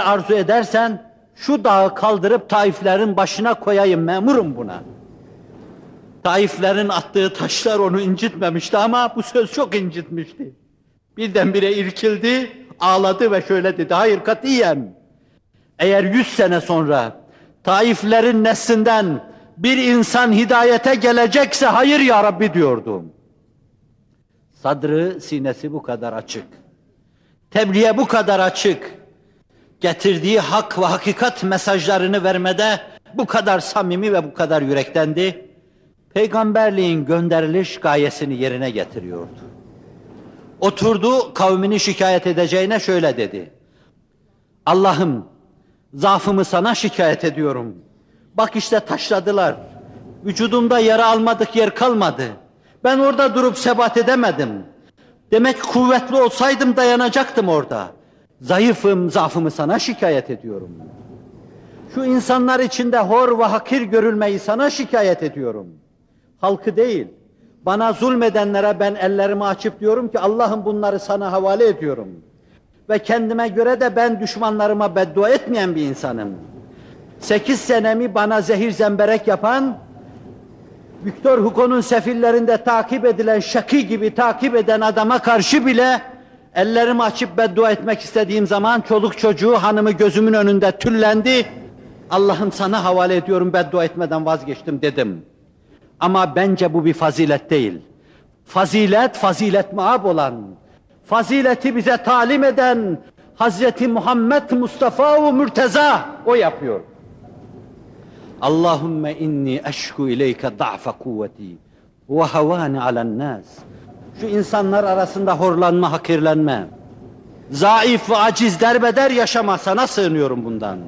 arzu edersen şu dağı kaldırıp Taiflerin başına koyayım memurum buna. Taiflerin attığı taşlar onu incitmemişti ama bu söz çok incitmişti. Birdenbire irkildi, ağladı ve şöyle dedi, hayır katiyen. Eğer yüz sene sonra Taiflerin neslinden bir insan hidayete gelecekse hayır ya Rabbi diyordum. Sadrı, sinesi bu kadar açık. Tebliğe bu kadar açık. Getirdiği hak ve hakikat mesajlarını vermede bu kadar samimi ve bu kadar yürektendi. Peygamberliğin gönderiliş gayesini yerine getiriyordu. Oturdu kavmini şikayet edeceğine şöyle dedi. Allah'ım zaafımı sana şikayet ediyorum. Bak işte taşladılar. Vücudumda yara almadık yer kalmadı. Ben orada durup sebat edemedim. Demek kuvvetli olsaydım dayanacaktım orada. Zayıfım, zaafımı sana şikayet ediyorum. Şu insanlar içinde hor ve hakir görülmeyi sana şikayet ediyorum. Halkı değil, bana zulmedenlere ben ellerimi açıp diyorum ki Allah'ım bunları sana havale ediyorum. Ve kendime göre de ben düşmanlarıma beddua etmeyen bir insanım. Sekiz senemi bana zehir zemberek yapan, Victor Hugo'nun sefillerinde takip edilen şaki gibi takip eden adama karşı bile ellerimi açıp beddua etmek istediğim zaman çoluk çocuğu hanımı gözümün önünde tüllendi. Allah'ım sana havale ediyorum beddua etmeden vazgeçtim dedim. Ama bence bu bir fazilet değil. Fazilet, fazilet maab olan, fazileti bize talim eden Hazreti Muhammed Mustafa ve Mürteza o yapıyor. Allahümme inni eşku ileyke da'fe kuvveti ve havani alen. Şu insanlar arasında horlanma, hakirlenme, zayıf ve aciz derbeder yaşama sana sığınıyorum bundan.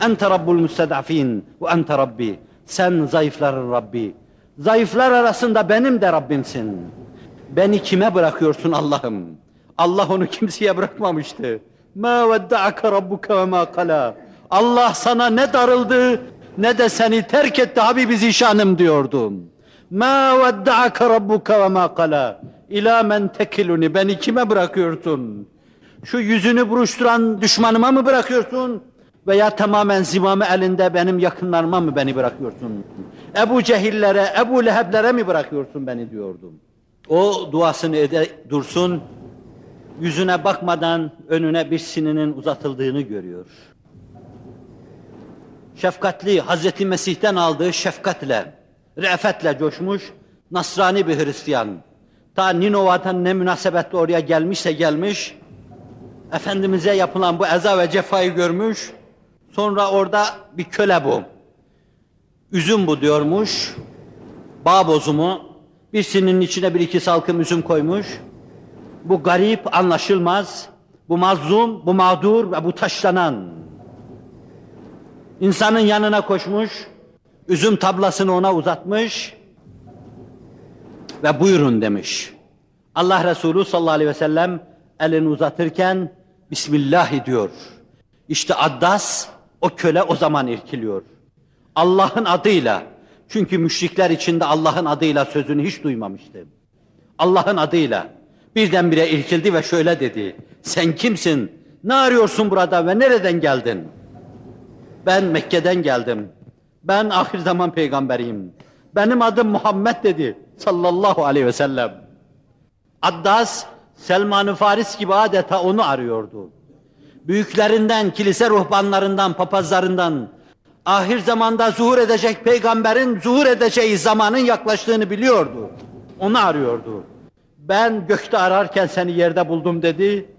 Ente Rabbul müstedafin ve ente Rabbi. Sen zayıfların Rabbi. Zayıflar arasında benim de Rabbimsin. Beni kime bırakıyorsun Allah'ım? Allah onu kimseye bırakmamıştı. Ma vedda'aka rabbuka ve ma kala. Allah sana ne darıldı ne de seni terk etti Habibi Zişanım diyordum. Ma vedda'aka rabbuka ve ma kala. İlâ men tekiluni. Beni kime bırakıyorsun? Şu yüzünü buruşturan düşmanıma mı bırakıyorsun? Veya tamamen zimamı elinde benim yakınlarıma mı beni bırakıyorsun? Ebu Cehillere, Ebu Leheblere mi bırakıyorsun beni diyordum. O duasını ede dursun, yüzüne bakmadan önüne bir sininin uzatıldığını görüyor. Şefkatli, Hazreti Mesih'ten aldığı şefkatle, re'fetle coşmuş Nasrani bir Hristiyan. Ta Ninova'dan ne münasebetle oraya gelmişse gelmiş, Efendimiz'e yapılan bu eza ve cefayı görmüş, sonra orada bir köle bu. Üzüm bu diyormuş, bağ bozumu, bir sininin içine bir iki salkım üzüm koymuş, bu garip, anlaşılmaz, bu mazlum, bu mağdur ve bu taşlanan. İnsanın yanına koşmuş, üzüm tablasını ona uzatmış ve buyurun demiş. Allah Resulü sallallahu aleyhi ve sellem elini uzatırken Bismillah diyor. İşte Addas o köle o zaman irkiliyor. Allah'ın adıyla. Çünkü müşrikler içinde Allah'ın adıyla sözünü hiç duymamıştı. Allah'ın adıyla. Birdenbire irkildi ve şöyle dedi. Sen kimsin? Ne arıyorsun burada ve nereden geldin? Ben Mekke'den geldim. Ben ahir zaman peygamberiyim. Benim adım Muhammed dedi sallallahu aleyhi ve sellem. Addas Selman-ı Faris gibi adeta onu arıyordu. Büyüklerinden, kilise ruhbanlarından, papazlarından ahir zamanda zuhur edecek peygamberin zuhur edeceği zamanın yaklaştığını biliyordu. Onu arıyordu. Ben gökte ararken seni yerde buldum dedi.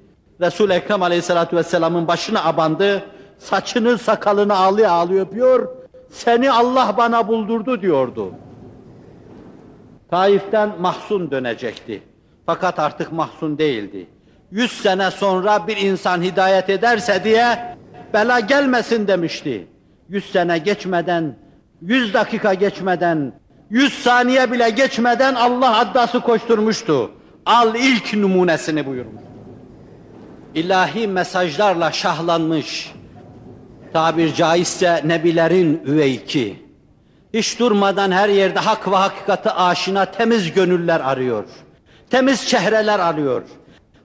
Resul-i Ekrem Aleyhisselatü Vesselam'ın başına abandı. Saçını, sakalını ağlıyor ağlıyor öpüyor. Seni Allah bana buldurdu diyordu. Taif'ten mahzun dönecekti. Fakat artık mahzun değildi. Yüz sene sonra bir insan hidayet ederse diye bela gelmesin demişti. Yüz sene geçmeden, yüz dakika geçmeden, yüz saniye bile geçmeden Allah addası koşturmuştu. Al ilk numunesini buyurmuş. İlahi mesajlarla şahlanmış, tabir caizse nebilerin üveyki, hiç durmadan her yerde hak ve hakikati aşina temiz gönüller arıyor. Temiz çehreler arıyor.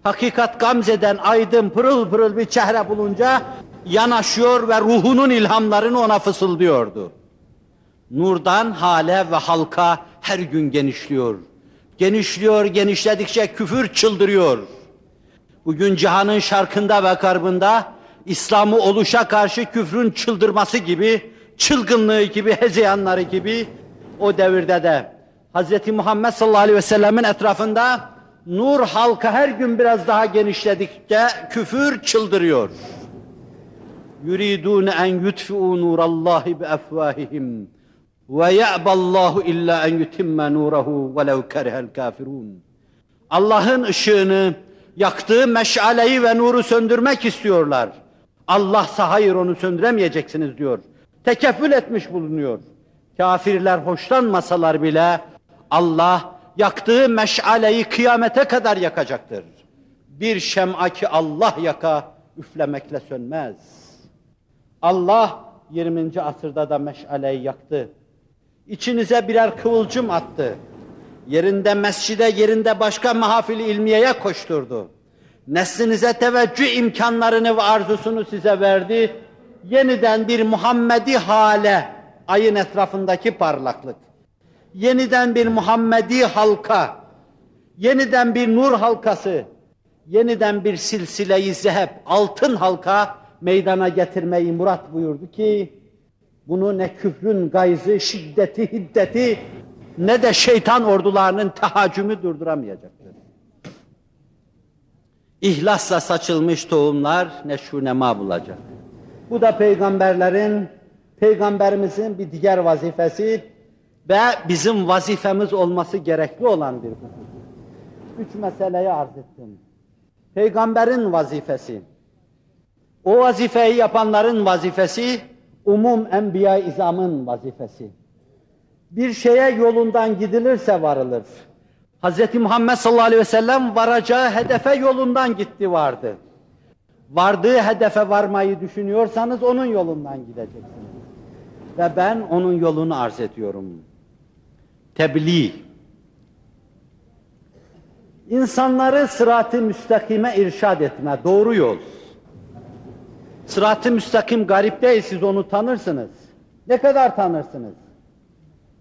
Hakikat gamzeden aydın pırıl pırıl bir çehre bulunca yanaşıyor ve ruhunun ilhamlarını ona fısıldıyordu. Nurdan hale ve halka her gün genişliyor. Genişliyor, genişledikçe küfür çıldırıyor. Bugün cihanın şarkında ve garbında İslam'ı oluşa karşı küfrün çıldırması gibi, çılgınlığı gibi, hezeyanları gibi o devirde de Hz. Muhammed sallallahu aleyhi ve sellemin etrafında nur halka her gün biraz daha genişledikçe küfür çıldırıyor. Yuridun en yutfi'u nurallahi bi efvahihim ve ya'ballahu illa en yutimme nurehu velev kerihel kafirun. Allah'ın ışığını yaktığı meşaleyi ve nuru söndürmek istiyorlar. Allah hayır onu söndüremeyeceksiniz diyor. Tekeffül etmiş bulunuyor. Kafirler hoşlanmasalar bile Allah yaktığı meşaleyi kıyamete kadar yakacaktır. Bir şem'a ki Allah yaka üflemekle sönmez. Allah 20. asırda da meşaleyi yaktı. İçinize birer kıvılcım attı. Yerinde mescide, yerinde başka mahafili ilmiyeye koşturdu. Neslinize teveccüh imkanlarını ve arzusunu size verdi. Yeniden bir Muhammedi hale, ayın etrafındaki parlaklık. Yeniden bir Muhammedi halka, yeniden bir nur halkası, yeniden bir silsile-i zeheb, altın halka meydana getirmeyi murat buyurdu ki, bunu ne küfrün gayzı, şiddeti, hiddeti, ne de şeytan ordularının tehacümü durduramayacaktır. İhlasla saçılmış tohumlar neşrunema bulacak. Bu da peygamberlerin, peygamberimizin bir diğer vazifesi ve bizim vazifemiz olması gerekli olan bir husus. Üç meseleyi arz ettim. Peygamberin vazifesi, o vazifeyi yapanların vazifesi, umum enbiya izamın vazifesi. Bir şeye yolundan gidilirse varılır. Hz. Muhammed sallallahu aleyhi ve sellem varacağı hedefe yolundan gitti vardı. Vardığı hedefe varmayı düşünüyorsanız onun yolundan gideceksiniz. Ve ben onun yolunu arz ediyorum. Tebliğ. İnsanları sırat-ı müstakime irşad etme, doğru yol. Sırat-ı müstakim garip değil, siz onu tanırsınız. Ne kadar tanırsınız?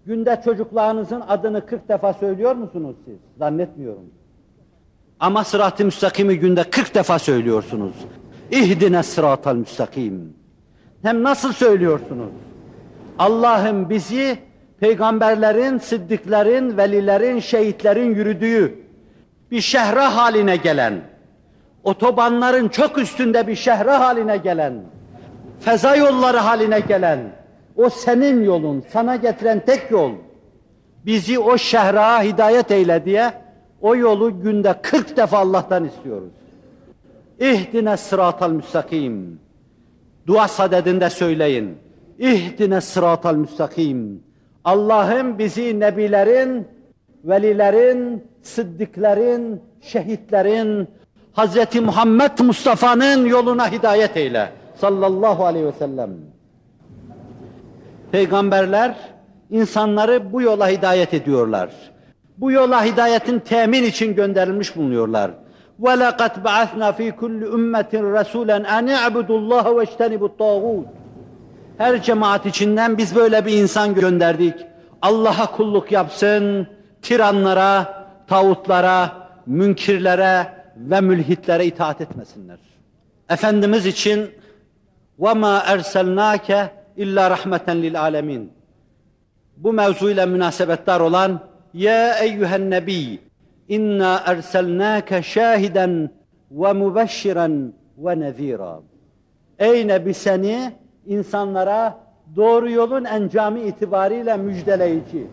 Günde çocuklarınızın adını 40 defa söylüyor musunuz siz? Zannetmiyorum. Ama sırat-ı müstakimi günde 40 defa söylüyorsunuz. İhdine sıratal müstakim. Hem nasıl söylüyorsunuz? Allah'ım bizi peygamberlerin, sıddıkların, velilerin, şehitlerin yürüdüğü bir şehre haline gelen, otobanların çok üstünde bir şehre haline gelen, feza yolları haline gelen, o senin yolun, sana getiren tek yol. Bizi o şehra hidayet eyle diye o yolu günde 40 defa Allah'tan istiyoruz. İhdine sıratal müstakim. Dua sadedinde söyleyin. İhdine sıratal müstakim. Allah'ım bizi nebilerin, velilerin, sıddıkların, şehitlerin, Hz. Muhammed Mustafa'nın yoluna hidayet eyle. Sallallahu aleyhi ve sellem. Peygamberler insanları bu yola hidayet ediyorlar. Bu yola hidayetin temin için gönderilmiş bulunuyorlar. وَلَقَدْ بَعَثْنَا ف۪ي كُلِّ اُمَّةٍ رَسُولًا اَنْ اَعْبُدُ اللّٰهَ وَاجْتَنِبُ الطَّاغُوتِ Her cemaat içinden biz böyle bir insan gönderdik. Allah'a kulluk yapsın, tiranlara, tağutlara, münkirlere ve mülhitlere itaat etmesinler. Efendimiz için وَمَا اَرْسَلْنَاكَ illa rahmeten lil alemin. Bu mevzuyla münasebettar olan Ya eyyühen nebi inna erselnâke şahiden ve mübeşşiren ve nezîrâ. Ey Nebi seni insanlara doğru yolun encamı itibariyle müjdeleyici,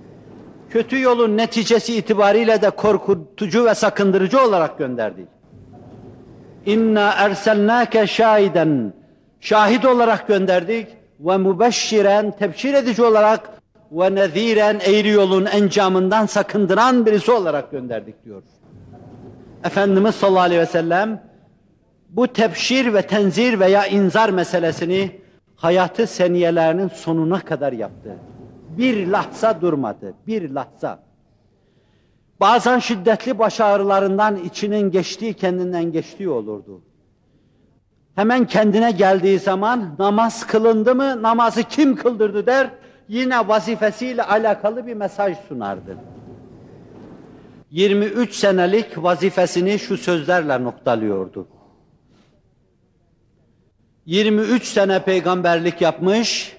kötü yolun neticesi itibariyle de korkutucu ve sakındırıcı olarak gönderdik. İnna erselnâke şahiden şahit olarak gönderdik ve mübeşşiren tebşir edici olarak ve neziren eğri yolun encamından sakındıran birisi olarak gönderdik diyor. Efendimiz sallallahu aleyhi ve sellem bu tebşir ve tenzir veya inzar meselesini hayatı seniyelerinin sonuna kadar yaptı. Bir lahza durmadı, bir lahza. Bazen şiddetli baş ağrılarından içinin geçtiği kendinden geçtiği olurdu. Hemen kendine geldiği zaman namaz kılındı mı, namazı kim kıldırdı der, yine vazifesiyle alakalı bir mesaj sunardı. 23 senelik vazifesini şu sözlerle noktalıyordu. 23 sene peygamberlik yapmış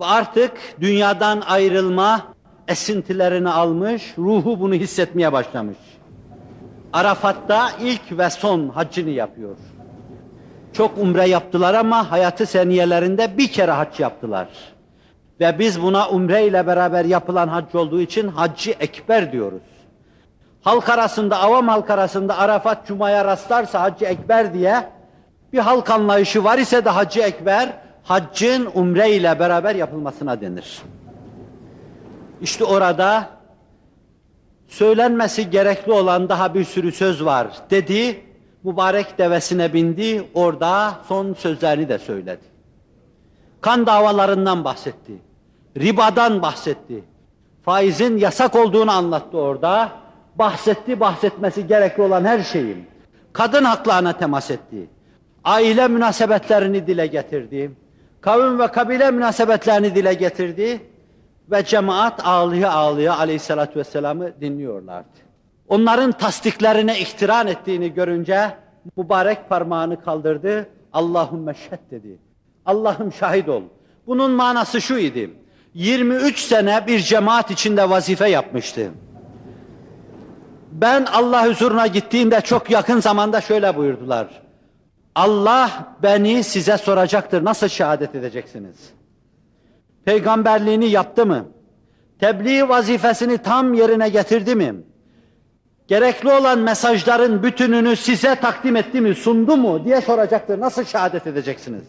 ve artık dünyadan ayrılma esintilerini almış, ruhu bunu hissetmeye başlamış. Arafat'ta ilk ve son haccını yapıyor. Çok umre yaptılar ama hayatı seniyelerinde bir kere hac yaptılar. Ve biz buna umre ile beraber yapılan hac olduğu için haccı ekber diyoruz. Halk arasında, avam halk arasında Arafat Cuma'ya rastlarsa haccı ekber diye bir halk anlayışı var ise de haccı ekber, haccın umre ile beraber yapılmasına denir. İşte orada söylenmesi gerekli olan daha bir sürü söz var dedi. Mübarek devesine bindi, orada son sözlerini de söyledi. Kan davalarından bahsetti. Ribadan bahsetti. Faizin yasak olduğunu anlattı orada. Bahsetti, bahsetmesi gerekli olan her şeyin. Kadın haklarına temas etti. Aile münasebetlerini dile getirdi. Kavim ve kabile münasebetlerini dile getirdi. Ve cemaat ağlıya ağlıya aleyhissalatü vesselam'ı dinliyorlardı. Onların tasdiklerine ihtiran ettiğini görünce mübarek parmağını kaldırdı. Allahümme şehd dedi. Allah'ım şahit ol. Bunun manası şu idi. 23 sene bir cemaat içinde vazife yapmıştı. Ben Allah huzuruna gittiğimde çok yakın zamanda şöyle buyurdular. Allah beni size soracaktır. Nasıl şehadet edeceksiniz? Peygamberliğini yaptı mı? Tebliğ vazifesini tam yerine getirdi mi? Gerekli olan mesajların bütününü size takdim etti mi, sundu mu diye soracaktır. Nasıl şehadet edeceksiniz?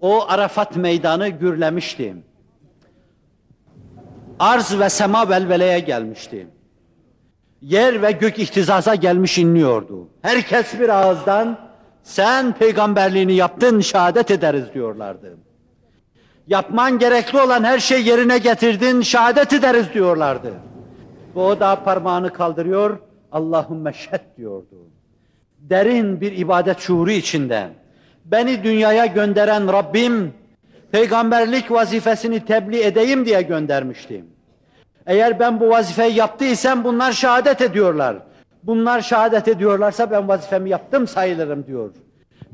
O Arafat meydanı gürlemişti. Arz ve sema velveleye gelmişti. Yer ve gök ihtizaza gelmiş inliyordu. Herkes bir ağızdan sen peygamberliğini yaptın şehadet ederiz diyorlardı. Yapman gerekli olan her şey yerine getirdin şehadet ederiz diyorlardı. Ve o da parmağını kaldırıyor Allahümme şehd diyordu. Derin bir ibadet şuuru içinde beni dünyaya gönderen Rabbim peygamberlik vazifesini tebliğ edeyim diye göndermiştim. Eğer ben bu vazifeyi yaptıysam bunlar şehadet ediyorlar. Bunlar şehadet ediyorlarsa ben vazifemi yaptım sayılırım diyor.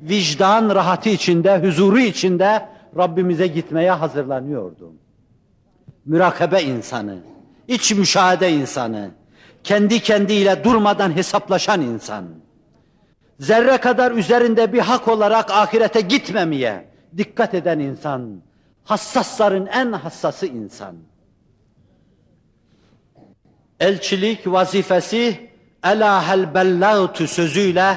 Vicdan rahatı içinde, huzuru içinde Rabbimize gitmeye hazırlanıyordu. Mürakabe insanı, iç müşahede insanı, kendi kendiyle durmadan hesaplaşan insan. Zerre kadar üzerinde bir hak olarak ahirete gitmemeye dikkat eden insan. Hassasların en hassası insan. Elçilik vazifesi elahel bellagtu sözüyle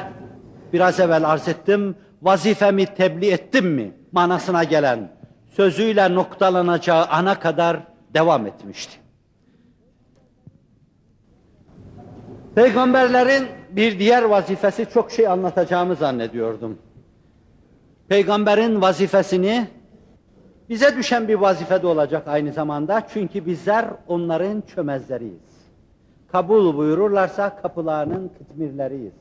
biraz evvel arz ettim. Vazifemi tebliğ ettim mi manasına gelen sözüyle noktalanacağı ana kadar devam etmişti. Peygamberlerin bir diğer vazifesi çok şey anlatacağımı zannediyordum. Peygamberin vazifesini bize düşen bir vazife de olacak aynı zamanda. Çünkü bizler onların çömezleriyiz. Kabul buyururlarsa kapılarının kıtmirleriyiz.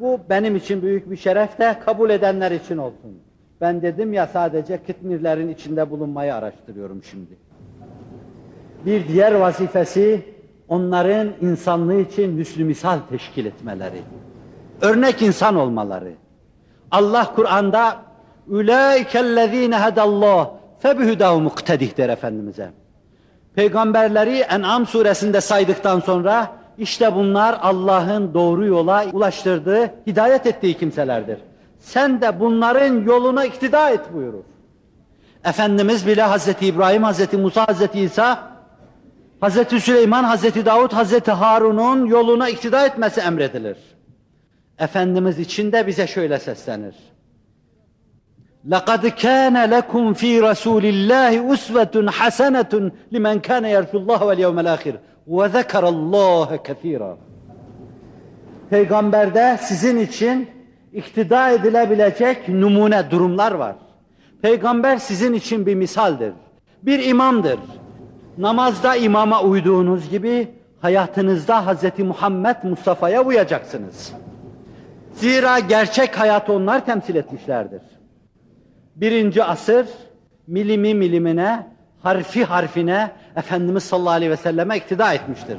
Bu benim için büyük bir şeref de kabul edenler için olsun. Ben dedim ya sadece kıtmirlerin içinde bulunmayı araştırıyorum şimdi. Bir diğer vazifesi onların insanlığı için hüsnü teşkil etmeleri. Örnek insan olmaları. Allah Kur'an'da Ülaikellezine hedallah febihüdahu muktedih der Efendimiz'e. Peygamberleri En'am suresinde saydıktan sonra işte bunlar Allah'ın doğru yola ulaştırdığı, hidayet ettiği kimselerdir. Sen de bunların yoluna iktida et buyurur. Efendimiz bile Hazreti İbrahim, Hazreti Musa, Hazreti İsa, Hazreti Süleyman, Hazreti Davud, Hazreti Harun'un yoluna iktida etmesi emredilir. Efendimiz için de bize şöyle seslenir. لَقَدْ كَانَ لَكُمْ ف۪ي رَسُولِ اللّٰهِ اُسْوَةٌ حَسَنَةٌ لِمَنْ كَانَ يَرْجُ اللّٰهَ وَالْيَوْمَ الْآخِرِ وَذَكَرَ اللّٰهَ كَثِيرًا Peygamberde sizin için iktida edilebilecek numune durumlar var. Peygamber sizin için bir misaldir. Bir imamdır. Namazda imama uyduğunuz gibi hayatınızda Hz. Muhammed Mustafa'ya uyacaksınız. Zira gerçek hayatı onlar temsil etmişlerdir. Birinci asır milimi milimine, harfi harfine Efendimiz sallallahu aleyhi ve selleme iktida etmiştir.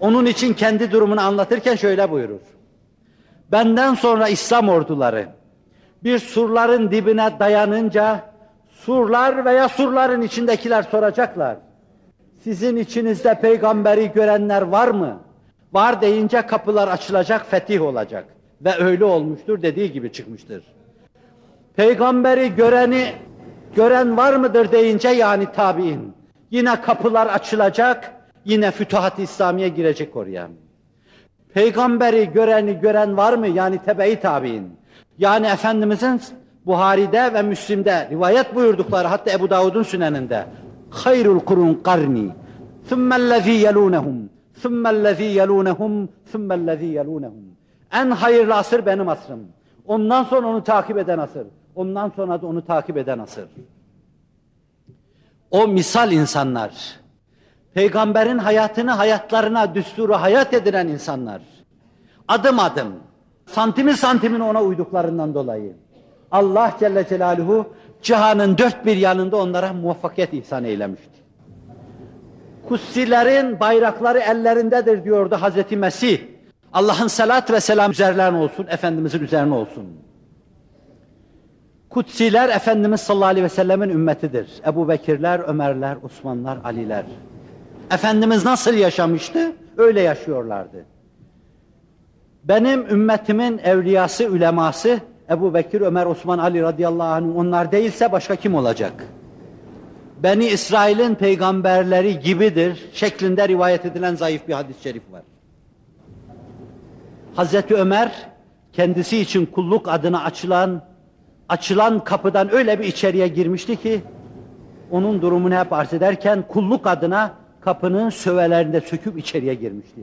Onun için kendi durumunu anlatırken şöyle buyurur. Benden sonra İslam orduları bir surların dibine dayanınca surlar veya surların içindekiler soracaklar. Sizin içinizde peygamberi görenler var mı? Var deyince kapılar açılacak, fetih olacak. Ve öyle olmuştur dediği gibi çıkmıştır. Peygamberi göreni gören var mıdır deyince yani tabi'in. Yine kapılar açılacak, yine fütuhat-ı İslamiye girecek oraya. Peygamberi göreni gören var mı? Yani tebe-i tabi'in. Yani Efendimizin Buhari'de ve Müslim'de rivayet buyurdukları hatta Ebu Davud'un süneninde hayrul kurun karni thummellezî yelûnehum thummellezî yelûnehum thummellezî yelûnehum en hayırlı asır benim asrım. Ondan sonra onu takip eden asır. Ondan sonra da onu takip eden asır. O misal insanlar, peygamberin hayatını hayatlarına düsturu hayat edilen insanlar, adım adım, santimi santimine ona uyduklarından dolayı Allah Celle Celaluhu cihanın dört bir yanında onlara muvaffakiyet ihsan eylemişti. Kutsilerin bayrakları ellerindedir diyordu Hazreti Mesih. Allah'ın salat ve selam üzerlerine olsun, Efendimizin üzerine olsun. Kutsiler Efendimiz sallallahu aleyhi ve sellemin ümmetidir. Ebu Bekirler, Ömerler, Osmanlar, Aliler. Efendimiz nasıl yaşamıştı? Öyle yaşıyorlardı. Benim ümmetimin evliyası, üleması Ebu Bekir, Ömer, Osman, Ali radıyallahu anh onlar değilse başka kim olacak? Beni İsrail'in peygamberleri gibidir şeklinde rivayet edilen zayıf bir hadis-i şerif var. Hazreti Ömer kendisi için kulluk adına açılan açılan kapıdan öyle bir içeriye girmişti ki onun durumunu hep arz ederken kulluk adına kapının sövelerinde söküp içeriye girmişti.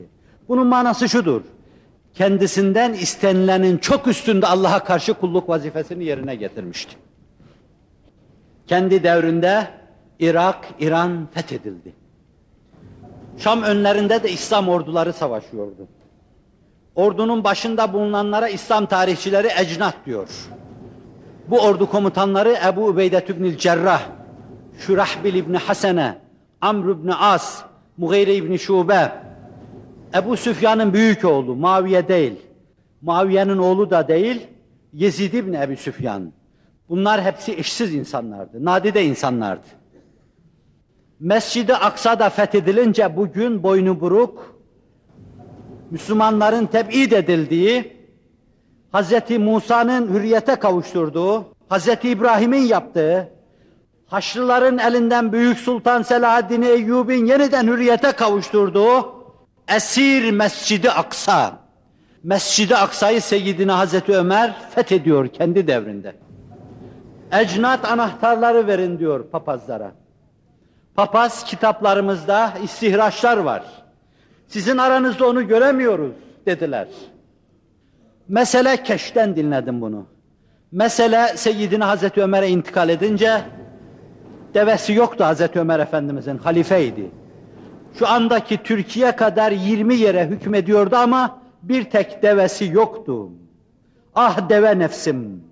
Bunun manası şudur. Kendisinden istenilenin çok üstünde Allah'a karşı kulluk vazifesini yerine getirmişti. Kendi devrinde Irak, İran fethedildi. Şam önlerinde de İslam orduları savaşıyordu. Ordunun başında bulunanlara İslam tarihçileri ecnat diyor. Bu ordu komutanları Ebu Ubeyde İbnül Cerrah, Şurahbil İbni Hasene, Amr İbni As, Mughire İbni Şube, Ebu Süfyan'ın büyük oğlu, Muaviye değil. Muaviye'nin oğlu da değil, Yezid İbni Ebu Süfyan. Bunlar hepsi eşsiz insanlardı, nadide insanlardı. Mescid-i Aksa'da fethedilince bugün boynu buruk, Müslümanların tebid edildiği, Hz. Musa'nın hürriyete kavuşturduğu, Hz. İbrahim'in yaptığı, Haçlıların elinden Büyük Sultan Selahaddin Eyyub'in yeniden hürriyete kavuşturduğu Esir Mescidi Aksa. Mescidi Aksa'yı Seyyidina Hazreti Ömer fethediyor kendi devrinde. Ecnat anahtarları verin diyor papazlara. Papaz kitaplarımızda istihraçlar var. Sizin aranızda onu göremiyoruz dediler. Mesele keşten dinledim bunu. Mesele Seyyidina Hazreti Ömer'e intikal edince devesi yoktu Hazreti Ömer Efendimizin halifeydi. Şu andaki Türkiye kadar 20 yere hükmediyordu ama bir tek devesi yoktu. Ah deve nefsim.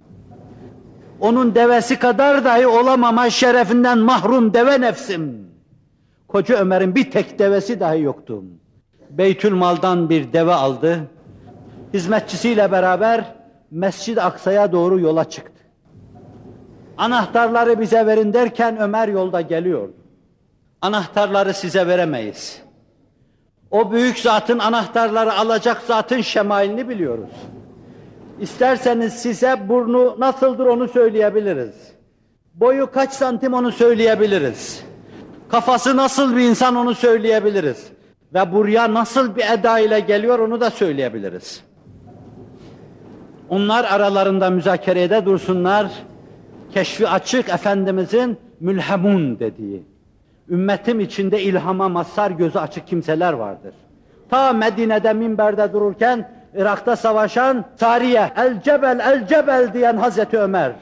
Onun devesi kadar dahi olamama şerefinden mahrum deve nefsim. Koca Ömer'in bir tek devesi dahi yoktu. Beytül Mal'dan bir deve aldı. Hizmetçisiyle beraber Mescid-i Aksa'ya doğru yola çıktı. Anahtarları bize verin derken Ömer yolda geliyordu. Anahtarları size veremeyiz. O büyük zatın anahtarları alacak zatın şemailini biliyoruz. İsterseniz size burnu nasıldır onu söyleyebiliriz. Boyu kaç santim onu söyleyebiliriz. Kafası nasıl bir insan onu söyleyebiliriz. Ve buraya nasıl bir eda ile geliyor onu da söyleyebiliriz. Onlar aralarında müzakerede dursunlar. Keşfi açık Efendimizin mülhemun dediği. Ümmetim içinde ilhama mazhar gözü açık kimseler vardır. Ta Medine'de minberde dururken Irak'ta savaşan Sariye, el cebel el cebel diyen Hazreti Ömer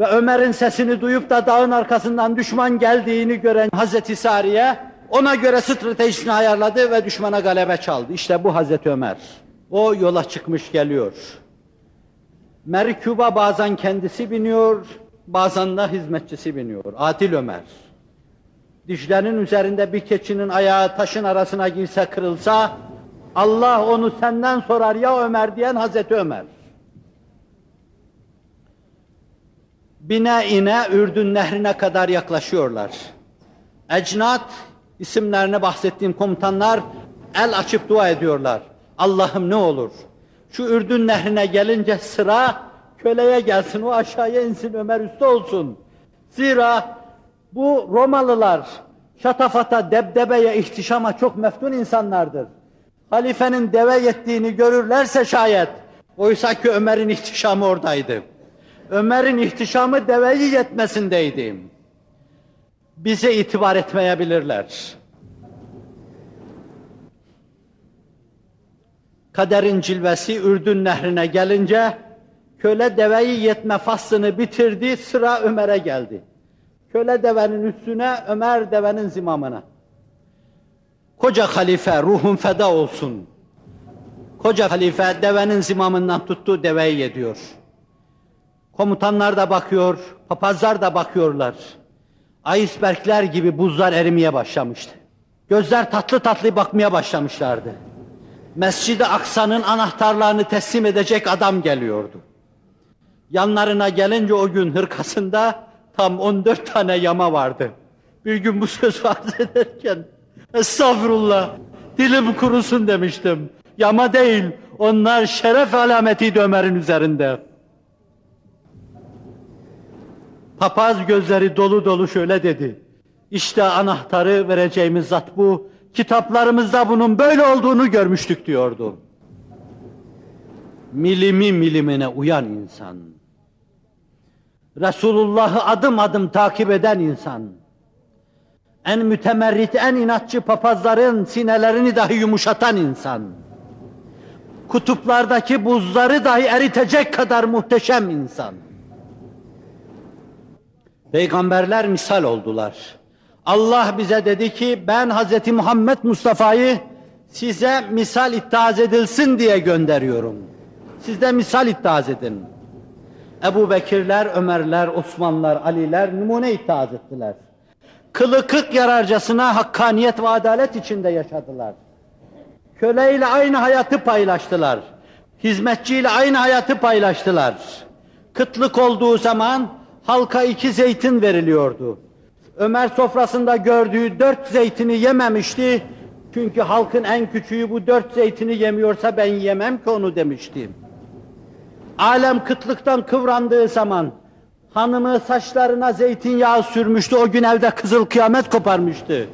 ve Ömer'in sesini duyup da dağın arkasından düşman geldiğini gören Hazreti Sariye ona göre stratejisini ayarladı ve düşmana galebe çaldı. İşte bu Hazreti Ömer. O yola çıkmış geliyor. Merkuba bazen kendisi biniyor, bazen de hizmetçisi biniyor. Adil Ömer. Dişlerin üzerinde bir keçinin ayağı taşın arasına girse kırılsa, Allah onu senden sorar ya Ömer diyen Hazreti Ömer. Bine ine Ürdün nehrine kadar yaklaşıyorlar. Ecnat isimlerini bahsettiğim komutanlar el açıp dua ediyorlar. Allah'ım ne olur şu Ürdün nehrine gelince sıra köleye gelsin o aşağıya insin Ömer üstte olsun. Zira bu Romalılar şatafata, debdebeye, ihtişama çok meftun insanlardır. Halifenin deve yettiğini görürlerse şayet, oysa ki Ömer'in ihtişamı oradaydı. Ömer'in ihtişamı deveyi yetmesindeydi. Bize itibar etmeyebilirler. Kaderin cilvesi Ürdün nehrine gelince, köle deveyi yetme faslını bitirdi, sıra Ömer'e geldi. Köle devenin üstüne, Ömer devenin zimamına. Koca halife ruhun feda olsun. Koca halife devenin zimamından tuttu, deveyi yediyor. Komutanlar da bakıyor, papazlar da bakıyorlar. Icebergler gibi buzlar erimeye başlamıştı. Gözler tatlı tatlı bakmaya başlamışlardı. Mescid-i Aksa'nın anahtarlarını teslim edecek adam geliyordu. Yanlarına gelince o gün hırkasında tam 14 tane yama vardı. Bir gün bu sözü arz ederken estağfurullah dilim kurusun demiştim. Yama değil onlar şeref alametiydi Ömer'in üzerinde. Papaz gözleri dolu dolu şöyle dedi. İşte anahtarı vereceğimiz zat bu. Kitaplarımızda bunun böyle olduğunu görmüştük diyordu. Milimi milimine uyan insan. Resulullah'ı adım adım takip eden insan. En mütemerrit, en inatçı papazların sinelerini dahi yumuşatan insan. Kutuplardaki buzları dahi eritecek kadar muhteşem insan. Peygamberler misal oldular. Allah bize dedi ki ben Hz. Muhammed Mustafa'yı size misal ittihaz edilsin diye gönderiyorum. Siz de misal ittihaz edin. Ebu Bekirler, Ömerler, Osmanlılar, Aliler numune ittihaz ettiler. Kılı kırk yararcasına hakkaniyet ve adalet içinde yaşadılar. Köleyle aynı hayatı paylaştılar. Hizmetçiyle aynı hayatı paylaştılar. Kıtlık olduğu zaman halka iki zeytin veriliyordu. Ömer sofrasında gördüğü dört zeytini yememişti. Çünkü halkın en küçüğü bu dört zeytini yemiyorsa ben yemem ki onu demiştim. Alem kıtlıktan kıvrandığı zaman hanımı saçlarına zeytinyağı sürmüştü. O gün evde kızıl kıyamet koparmıştı.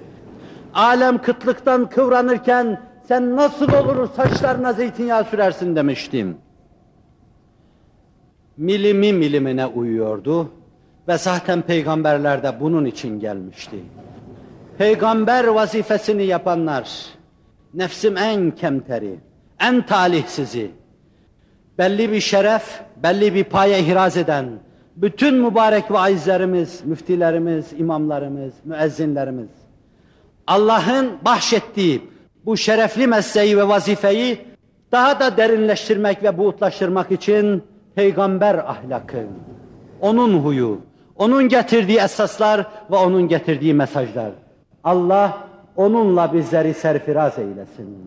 Alem kıtlıktan kıvranırken sen nasıl olur saçlarına zeytinyağı sürersin demiştim. Milimi milimine uyuyordu ve zaten peygamberler de bunun için gelmişti. Peygamber vazifesini yapanlar, nefsim en kemteri, en talihsizi, belli bir şeref, belli bir paye ihraz eden, bütün mübarek vaizlerimiz, müftilerimiz, imamlarımız, müezzinlerimiz, Allah'ın bahşettiği bu şerefli mesleği ve vazifeyi daha da derinleştirmek ve buğutlaştırmak için peygamber ahlakı, onun huyu, onun getirdiği esaslar ve onun getirdiği mesajlar. Allah onunla bizleri serfiraz eylesin.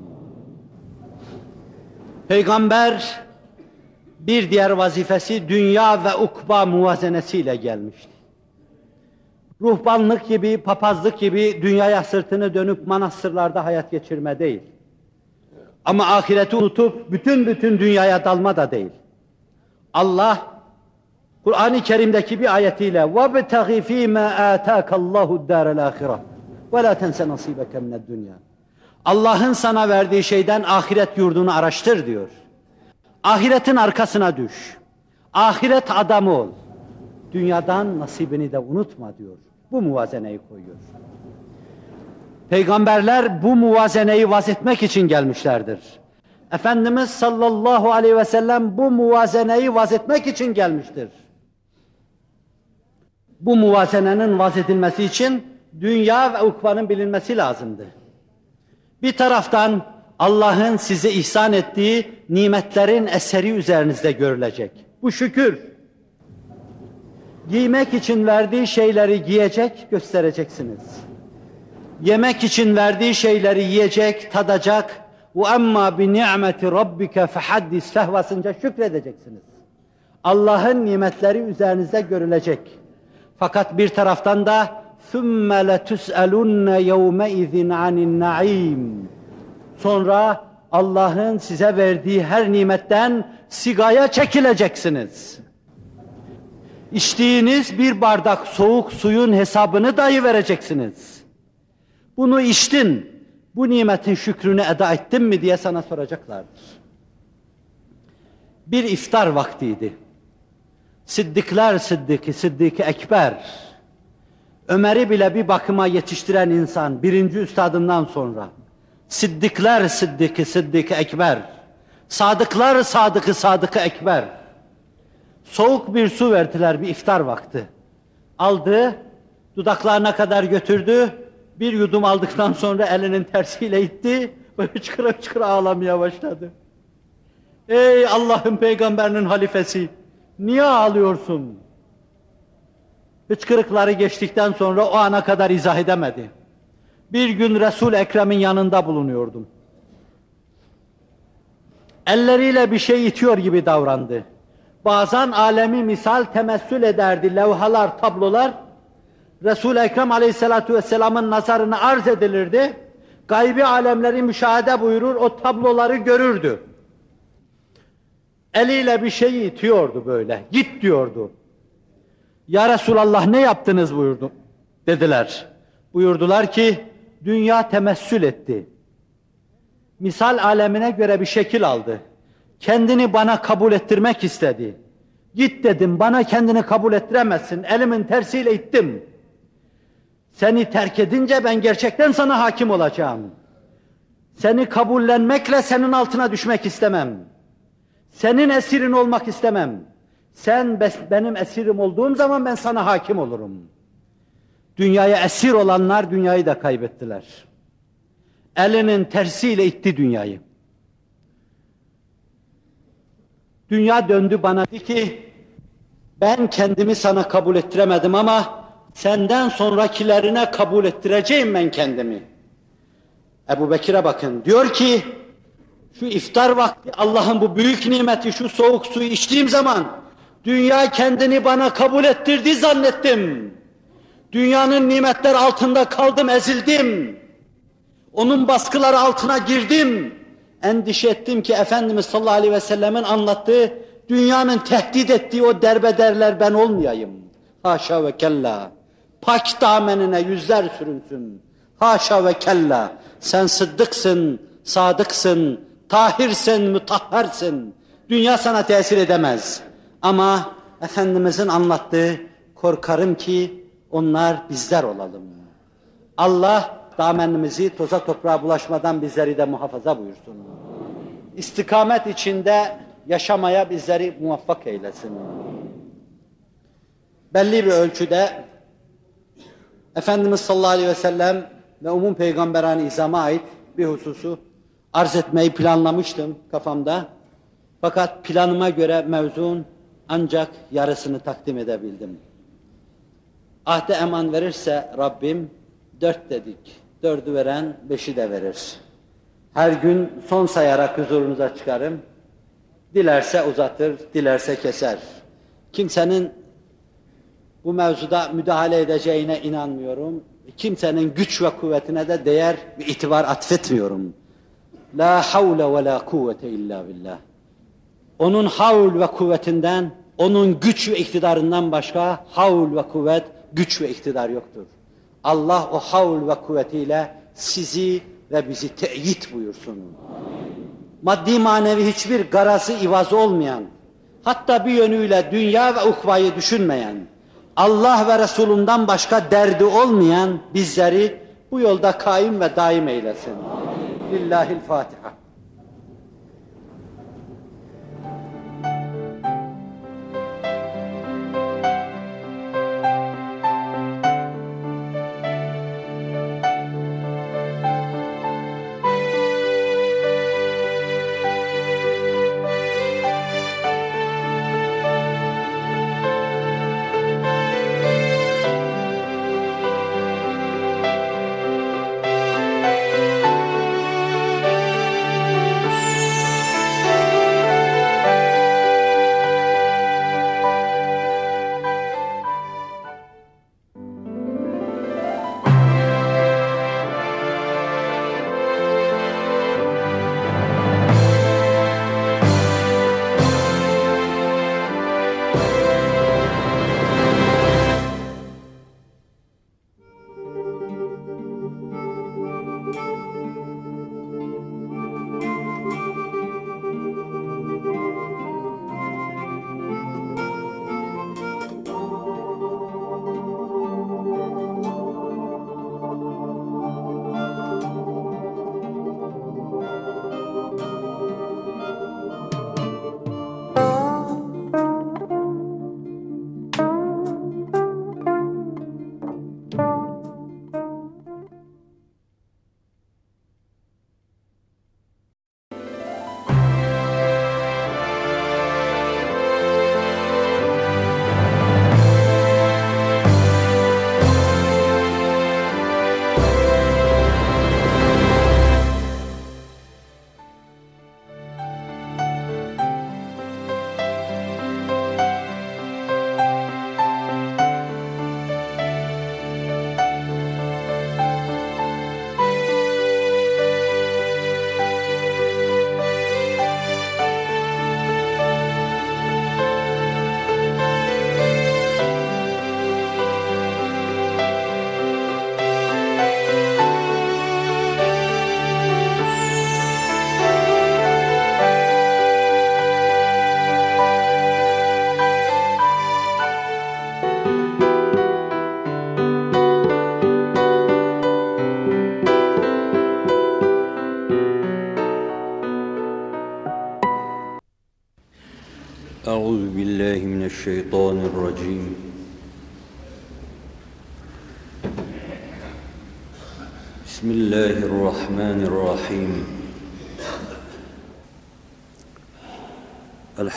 Peygamber bir diğer vazifesi dünya ve ukba muvazenesiyle gelmişti. Ruhbanlık gibi, papazlık gibi dünyaya sırtını dönüp manastırlarda hayat geçirme değil. Ama ahireti unutup bütün bütün dünyaya dalma da değil. Allah Kur'an-ı Kerim'deki bir ayetiyle وَبْتَغِ ف۪ي مَا آتَاكَ اللّٰهُ الدَّارَ الْآخِرَةِ وَلَا تَنْسَ نَصِيبَكَ مِنَ الدُّنْيَا Allah'ın sana verdiği şeyden ahiret yurdunu araştır diyor. Ahiretin arkasına düş. Ahiret adamı ol. Dünyadan nasibini de unutma diyor. Bu muvazeneyi koyuyor. Peygamberler bu muvazeneyi vazetmek için gelmişlerdir. Efendimiz sallallahu aleyhi ve sellem bu muvazeneyi vazetmek için gelmiştir. Bu muvazenenin vazetilmesi için dünya ve ukvanın bilinmesi lazımdı. Bir taraftan Allah'ın size ihsan ettiği nimetlerin eseri üzerinizde görülecek. Bu şükür. Giymek için verdiği şeyleri giyecek, göstereceksiniz. Yemek için verdiği şeyleri yiyecek, tadacak. وَاَمَّا بِنِعْمَةِ رَبِّكَ فَحَدِّسْ fehvasınca şükredeceksiniz. Allah'ın nimetleri üzerinizde görülecek. Fakat bir taraftan da ثُمَّ لَتُسْأَلُنَّ يَوْمَئِذٍ عَنِ النَّعِيمِ Sonra Allah'ın size verdiği her nimetten sigaya çekileceksiniz. İçtiğiniz bir bardak soğuk suyun hesabını dahi vereceksiniz. Bunu içtin, bu nimetin şükrünü eda ettin mi diye sana soracaklardır. Bir iftar vaktiydi. Sıddıklar Sıddıkı, Sıddıkı Ekber, Ömer'i bile bir bakıma yetiştiren insan, birinci üstadından sonra, Sıddıklar Sıddıkı, Sıddıkı Ekber, Sadıklar Sadıkı, Sadıkı Ekber, soğuk bir su verdiler bir iftar vakti. Aldı, dudaklarına kadar götürdü, bir yudum aldıktan sonra elinin tersiyle itti. Ve hıçkıra hıçkıra ağlamaya başladı. Ey Allah'ın peygamberinin halifesi, niye ağlıyorsun? Hıçkırıkları geçtikten sonra o ana kadar izah edemedi. Bir gün Resul Ekrem'in yanında bulunuyordum. Elleriyle bir şey itiyor gibi davrandı. Bazen alemi misal temessül ederdi, levhalar, tablolar. resul Ekrem Aleyhisselatü Vesselam'ın nazarına arz edilirdi. Gaybi alemleri müşahede buyurur, o tabloları görürdü. Eliyle bir şeyi itiyordu böyle, git diyordu. Ya Resulallah ne yaptınız buyurdu, dediler. Buyurdular ki, dünya temessül etti. Misal alemine göre bir şekil aldı. Kendini bana kabul ettirmek istedi. Git dedim, bana kendini kabul ettiremezsin. Elimin tersiyle ittim. Seni terk edince ben gerçekten sana hakim olacağım. Seni kabullenmekle senin altına düşmek istemem. Senin esirin olmak istemem. Sen benim esirim olduğum zaman ben sana hakim olurum. Dünyaya esir olanlar dünyayı da kaybettiler. Elinin tersiyle itti dünyayı. Dünya döndü bana dedi ki, ben kendimi sana kabul ettiremedim ama senden sonrakilerine kabul ettireceğim ben kendimi. Ebu Bekir'e bakın, diyor ki, şu iftar vakti Allah'ın bu büyük nimeti, şu soğuk suyu içtiğim zaman, dünya kendini bana kabul ettirdi zannettim. Dünyanın nimetler altında kaldım, ezildim. Onun baskıları altına girdim endişe ettim ki Efendimiz sallallahu aleyhi ve sellemin anlattığı dünyanın tehdit ettiği o derbederler ben olmayayım. Haşa ve kella. Pak damenine yüzler sürünsün. Haşa ve kella. Sen sıddıksın, sadıksın, tahirsin, mütahharsın. Dünya sana tesir edemez. Ama Efendimizin anlattığı korkarım ki onlar bizler olalım. Allah damenimizi toza toprağa bulaşmadan bizleri de muhafaza buyursun. İstikamet içinde yaşamaya bizleri muvaffak eylesin. Belli bir ölçüde Efendimiz sallallahu aleyhi ve sellem ve umum peygamberani izama ait bir hususu arz etmeyi planlamıştım kafamda. Fakat planıma göre mevzun ancak yarısını takdim edebildim. Ahde eman verirse Rabbim dört dedik. Dördü veren beşi de verir. Her gün son sayarak huzurunuza çıkarım. Dilerse uzatır, dilerse keser. Kimsenin bu mevzuda müdahale edeceğine inanmıyorum. Kimsenin güç ve kuvvetine de değer ve itibar atfetmiyorum. La havle ve la kuvvete illa billah. Onun havl ve kuvvetinden, onun güç ve iktidarından başka havl ve kuvvet, güç ve iktidar yoktur. Allah o havl ve kuvvetiyle sizi ve bizi teyit buyursun. Maddi manevi hiçbir garazı ivazı olmayan, hatta bir yönüyle dünya ve ukvayı düşünmeyen, Allah ve Resulünden başka derdi olmayan bizleri bu yolda kaim ve daim eylesin. Lillahil لله الفاتحة.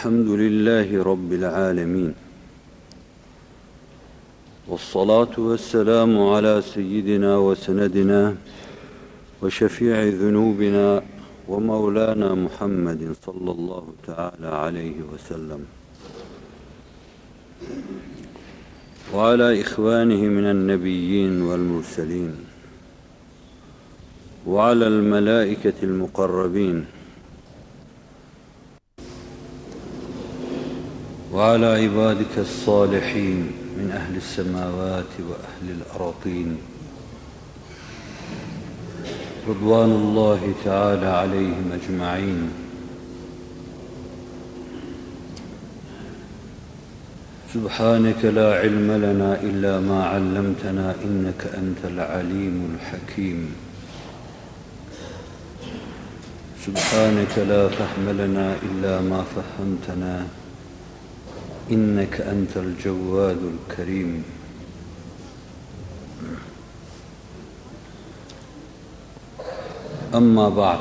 الحمد لله رب العالمين. والصلاة والسلام على سيدنا وسندنا وشفيع ذنوبنا ومولانا محمد صلى الله تعالى عليه وسلم. وعلى إخوانه من النبيين والمرسلين. وعلى الملائكة المقربين. وعلى عبادك الصالحين من أهل السماوات وأهل الأراضين. رضوان الله تعالى عليهم أجمعين. سبحانك لا علم لنا إلا ما علمتنا إنك أنت العليم الحكيم. سبحانك لا فهم لنا إلا ما فهمتنا. إنك أنت الجواد الكريم أما بعد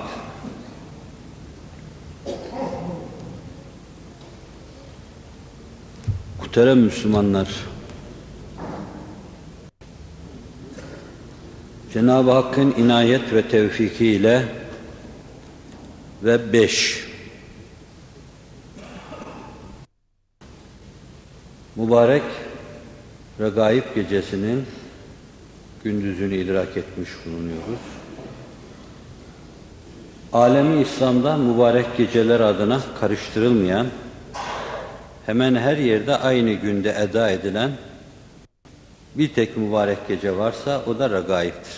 Muhterem Müslümanlar Cenab-ı Hakk'ın inayet ve tevfikiyle ve beş mübarek Regaib gecesinin gündüzünü idrak etmiş bulunuyoruz. Alemi İslam'da mübarek geceler adına karıştırılmayan, hemen her yerde aynı günde eda edilen bir tek mübarek gece varsa o da regaiptir.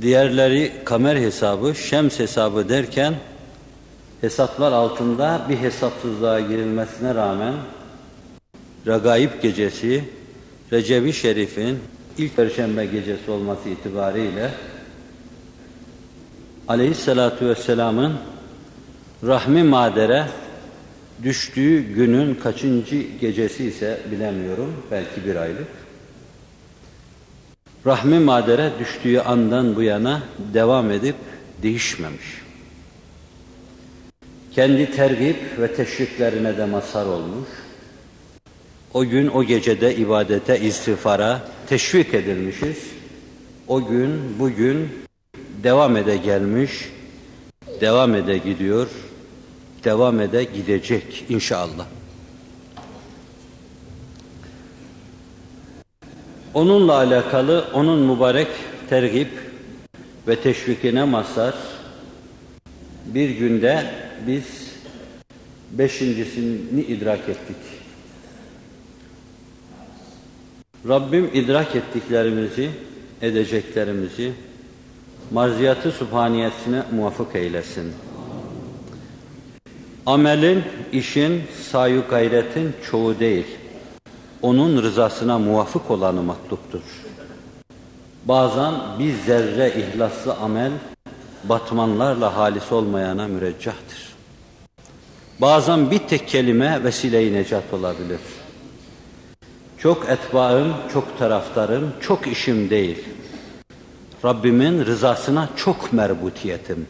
Diğerleri kamer hesabı, şems hesabı derken hesaplar altında bir hesapsızlığa girilmesine rağmen regaib gecesi Recep-i Şerif'in ilk Perşembe gecesi olması itibariyle Aleyhisselatü Vesselam'ın rahmi madere düştüğü günün kaçıncı gecesi ise bilemiyorum. Belki bir aylık. Rahmi madere düştüğü andan bu yana devam edip değişmemiş. Kendi tergip ve teşviklerine de mazhar olmuş. O gün o gecede ibadete, istiğfara teşvik edilmişiz. O gün, bugün devam ede gelmiş, devam ede gidiyor, devam ede gidecek inşallah. Onunla alakalı onun mübarek tergip ve teşvikine mazhar bir günde biz beşincisini idrak ettik. Rabbim idrak ettiklerimizi, edeceklerimizi marziyatı subhaniyesine muvaffak eylesin. Amelin, işin, sayu gayretin çoğu değil, onun rızasına muvafık olanı matluptur. Bazen bir zerre ihlaslı amel, batmanlarla halis olmayana müreccahtır. Bazen bir tek kelime vesile-i necat olabilir. Çok etbaım, çok taraftarım, çok işim değil. Rabbimin rızasına çok merbutiyetim.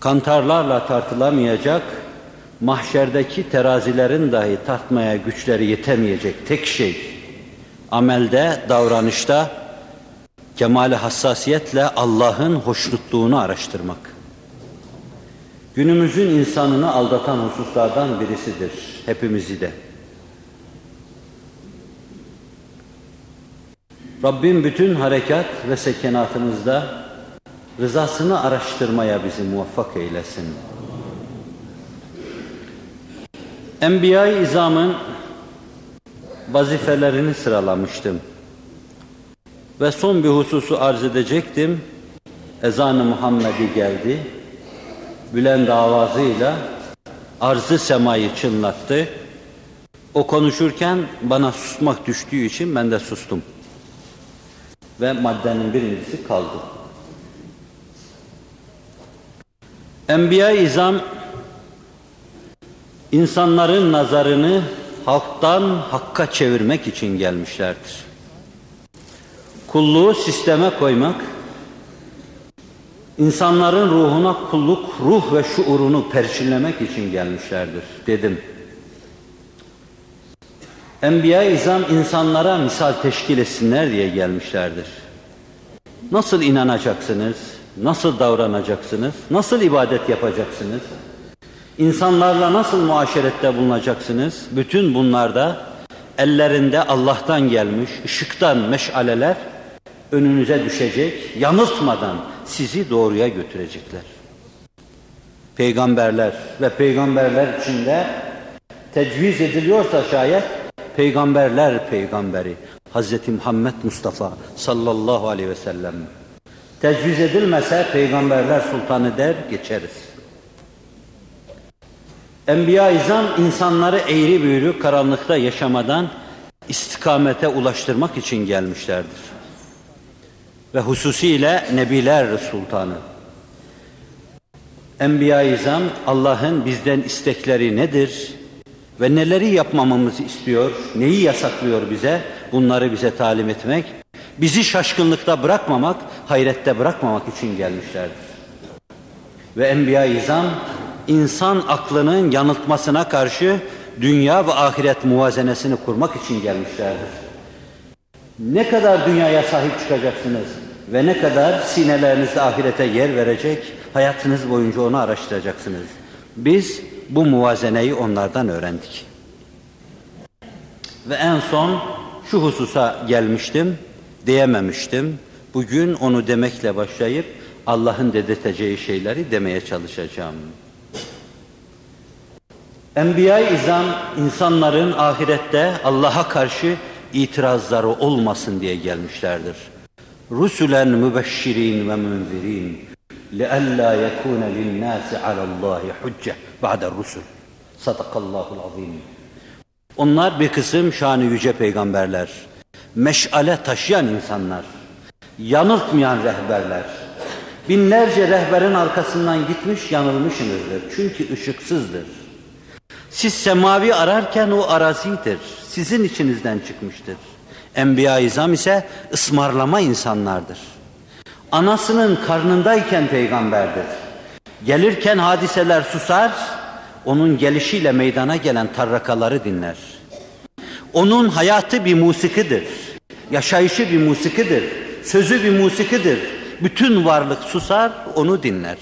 Kantarlarla tartılamayacak, mahşerdeki terazilerin dahi tartmaya güçleri yetemeyecek tek şey, amelde, davranışta, kemali hassasiyetle Allah'ın hoşnutluğunu araştırmak. Günümüzün insanını aldatan hususlardan birisidir, hepimizi de. Rabbim bütün harekat ve sekenatımızda rızasını araştırmaya bizi muvaffak eylesin. Enbiya-i İzam'ın vazifelerini sıralamıştım. Ve son bir hususu arz edecektim. Ezan-ı Muhammedi geldi. Bülent avazıyla arzı semayı çınlattı. O konuşurken bana susmak düştüğü için ben de sustum. Ve maddenin birincisi kaldı. Enbiya-i İzam insanların nazarını halktan hakka çevirmek için gelmişlerdir. Kulluğu sisteme koymak, insanların ruhuna kulluk, ruh ve şuurunu perçinlemek için gelmişlerdir dedim. Enbiya-i İzam insanlara misal teşkil etsinler diye gelmişlerdir. Nasıl inanacaksınız? Nasıl davranacaksınız? Nasıl ibadet yapacaksınız? İnsanlarla nasıl muaşerette bulunacaksınız? Bütün bunlarda ellerinde Allah'tan gelmiş ışıktan meşaleler önünüze düşecek, yanıltmadan sizi doğruya götürecekler. Peygamberler ve peygamberler içinde tecviz ediliyorsa şayet peygamberler peygamberi Hz. Muhammed Mustafa sallallahu aleyhi ve sellem tecviz edilmese peygamberler sultanı der geçeriz. Enbiya-i insanları eğri büğrü karanlıkta yaşamadan istikamete ulaştırmak için gelmişlerdir. Ve hususiyle Nebiler Sultanı. Enbiya-i İzam Allah'ın bizden istekleri nedir ve neleri yapmamamızı istiyor, neyi yasaklıyor bize, bunları bize talim etmek, bizi şaşkınlıkta bırakmamak, hayrette bırakmamak için gelmişlerdir. Ve Enbiya-i İzam insan aklının yanıltmasına karşı dünya ve ahiret muvazenesini kurmak için gelmişlerdir. Ne kadar dünyaya sahip çıkacaksınız ve ne kadar sinelerinizde ahirete yer verecek, hayatınız boyunca onu araştıracaksınız. Biz bu muvazeneyi onlardan öğrendik. Ve en son şu hususa gelmiştim, diyememiştim. Bugün onu demekle başlayıp Allah'ın dedirteceği şeyleri demeye çalışacağım. Enbiya-i İzam insanların ahirette Allah'a karşı itirazları olmasın diye gelmişlerdir Rusulen mübeşşirin ve münzirin لِأَلَّا يَكُونَ لِلنَّاسِ عَلَى اللّٰهِ حُجَّةً بَعْدَ الرُّسُلِ Sadakallahul azim. Onlar bir kısım şanı yüce peygamberler, meşale taşıyan insanlar, yanıltmayan rehberler. Binlerce rehberin arkasından gitmiş yanılmışsınızdır. Çünkü ışıksızdır. Siz semavi ararken o arazidir. Sizin içinizden çıkmıştır. Enbiya-i İzam ise ısmarlama insanlardır. Anasının karnındayken peygamberdir. Gelirken hadiseler susar, onun gelişiyle meydana gelen tarrakaları dinler. Onun hayatı bir musikidir. Yaşayışı bir musikidir. Sözü bir musikidir. Bütün varlık susar, onu dinler.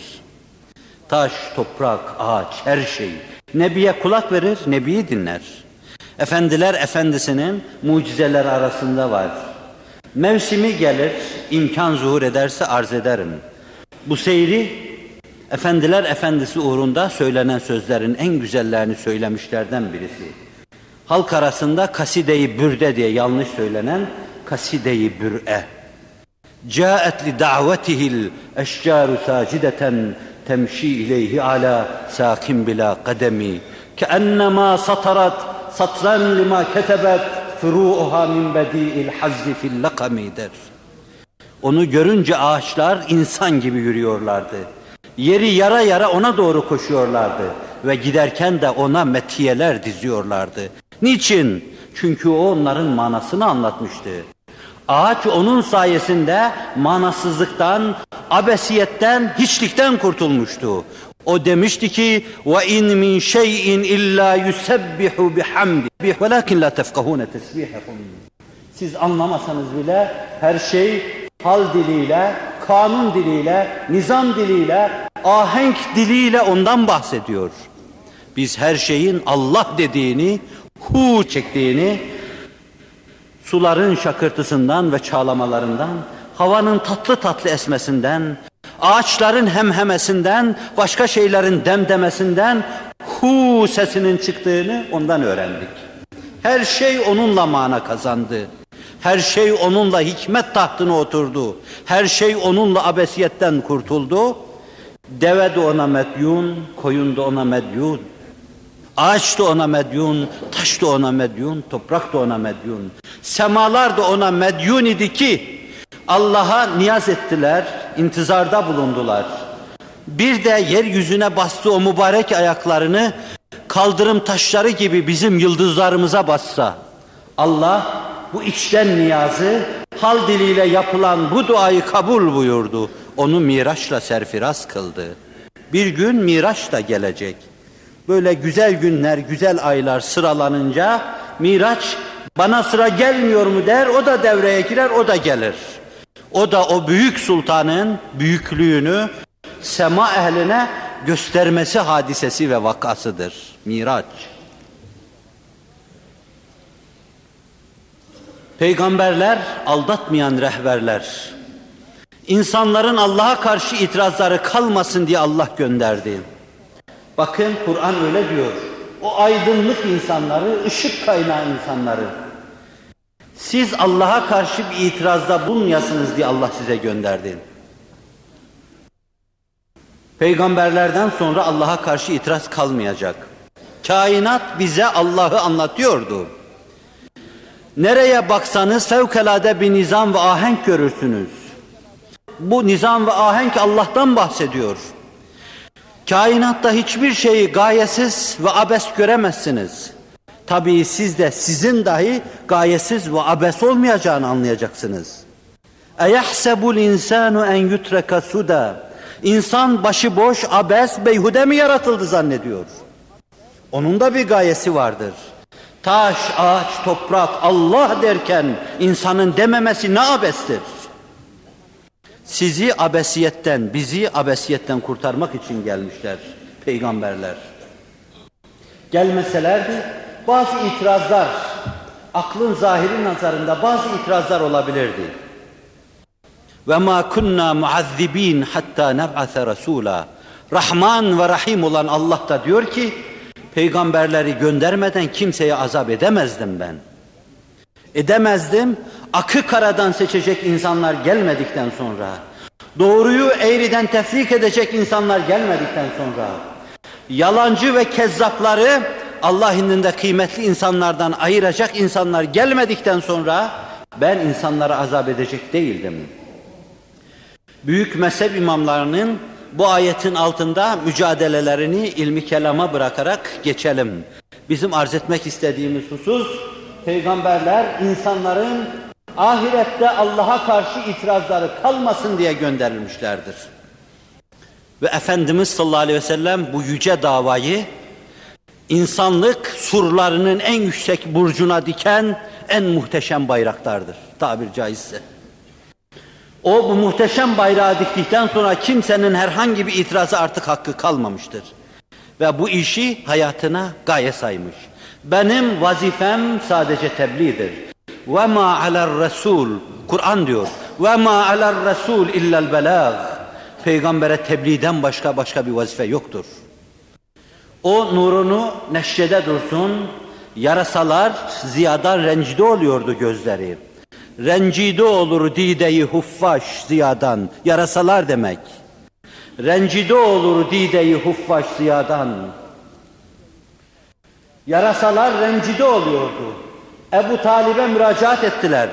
Taş, toprak, ağaç, her şey. Nebiye kulak verir, Nebiyi dinler. Efendiler efendisinin mucizeler arasında var. Mevsimi gelir, imkan zuhur ederse arz ederim. Bu seyri Efendiler Efendisi uğrunda söylenen sözlerin en güzellerini söylemişlerden birisi. Halk arasında kaside-i bürde diye yanlış söylenen kaside-i bür'e. Câet li da'vetihil eşcâru sâcideten temşi ileyhi ala sakin bila kademi. Keennema satarat satran lima ketebet furu'uha min bedi'il hazzi fil der. Onu görünce ağaçlar insan gibi yürüyorlardı. Yeri yara yara ona doğru koşuyorlardı ve giderken de ona metiyeler diziyorlardı. Niçin? Çünkü o onların manasını anlatmıştı. Ağaç onun sayesinde manasızlıktan, abesiyetten, hiçlikten kurtulmuştu. O demişti ki: "Ve in min şey'in illa yusebbihu bihamdi, velakin la tefkahune tesbihahum." Siz anlamasanız bile her şey hal diliyle, kanun diliyle, nizam diliyle, ahenk diliyle ondan bahsediyor. Biz her şeyin Allah dediğini, hu çektiğini, suların şakırtısından ve çağlamalarından, havanın tatlı tatlı esmesinden, ağaçların hemhemesinden, başka şeylerin demdemesinden hu sesinin çıktığını ondan öğrendik. Her şey onunla mana kazandı. Her şey onunla hikmet tahtına oturdu. Her şey onunla abesiyetten kurtuldu. Deve de ona medyun, koyun da ona medyun. Ağaç da ona medyun, taş da ona medyun, toprak da ona medyun. Semalar da ona medyun idi ki Allah'a niyaz ettiler, intizarda bulundular. Bir de yeryüzüne bastı o mübarek ayaklarını kaldırım taşları gibi bizim yıldızlarımıza bassa, Allah bu içten niyazı hal diliyle yapılan bu duayı kabul buyurdu. Onu Miraç'la serfiraz kıldı. Bir gün Miraç da gelecek. Böyle güzel günler, güzel aylar sıralanınca Miraç bana sıra gelmiyor mu der, o da devreye girer, o da gelir. O da o büyük sultanın büyüklüğünü sema ehline göstermesi hadisesi ve vakasıdır. Miraç. Peygamberler aldatmayan rehberler. İnsanların Allah'a karşı itirazları kalmasın diye Allah gönderdi. Bakın Kur'an öyle diyor. O aydınlık insanları, ışık kaynağı insanları. Siz Allah'a karşı bir itirazda bulunmayasınız diye Allah size gönderdi. Peygamberlerden sonra Allah'a karşı itiraz kalmayacak. Kainat bize Allah'ı anlatıyordu. Nereye baksanız fevkalade bir nizam ve ahenk görürsünüz. Bu nizam ve ahenk Allah'tan bahsediyor. Kainatta hiçbir şeyi gayesiz ve abes göremezsiniz. Tabii siz de sizin dahi gayesiz ve abes olmayacağını anlayacaksınız. Eyahsebul insanu en yutreka suda. İnsan başıboş, abes, beyhude mi yaratıldı zannediyor? Onun da bir gayesi vardır. Taş, ağaç, toprak, Allah derken insanın dememesi ne abestir? Sizi abesiyetten, bizi abesiyetten kurtarmak için gelmişler peygamberler. Gelmeselerdi bazı itirazlar, aklın zahiri nazarında bazı itirazlar olabilirdi. Ve ma kunna muazzibin hatta neb'ase rasula. Rahman ve Rahim olan Allah da diyor ki peygamberleri göndermeden kimseye azap edemezdim ben. Edemezdim. Akı karadan seçecek insanlar gelmedikten sonra, doğruyu eğriden tefrik edecek insanlar gelmedikten sonra, yalancı ve kezzapları Allah indinde kıymetli insanlardan ayıracak insanlar gelmedikten sonra ben insanlara azap edecek değildim. Büyük mezhep imamlarının bu ayetin altında mücadelelerini ilmi kelama bırakarak geçelim. Bizim arz etmek istediğimiz husus, peygamberler insanların ahirette Allah'a karşı itirazları kalmasın diye gönderilmişlerdir. Ve Efendimiz sallallahu aleyhi ve sellem bu yüce davayı insanlık surlarının en yüksek burcuna diken en muhteşem bayraklardır tabir caizse. O bu muhteşem bayrağı diktikten sonra kimsenin herhangi bir itirazı artık hakkı kalmamıştır. Ve bu işi hayatına gaye saymış. Benim vazifem sadece tebliğdir. Ve ma aler resul Kur'an diyor. Ve ma aler resul illel belag. Peygambere tebliğden başka başka bir vazife yoktur. O nurunu neşrede dursun. Yarasalar ziyadan rencide oluyordu gözleri. Rencide olur dideyi huffaş ziyadan. Yarasalar demek. Rencide olur dideyi huffaş ziyadan. Yarasalar rencide oluyordu. Ebu Talib'e müracaat ettiler.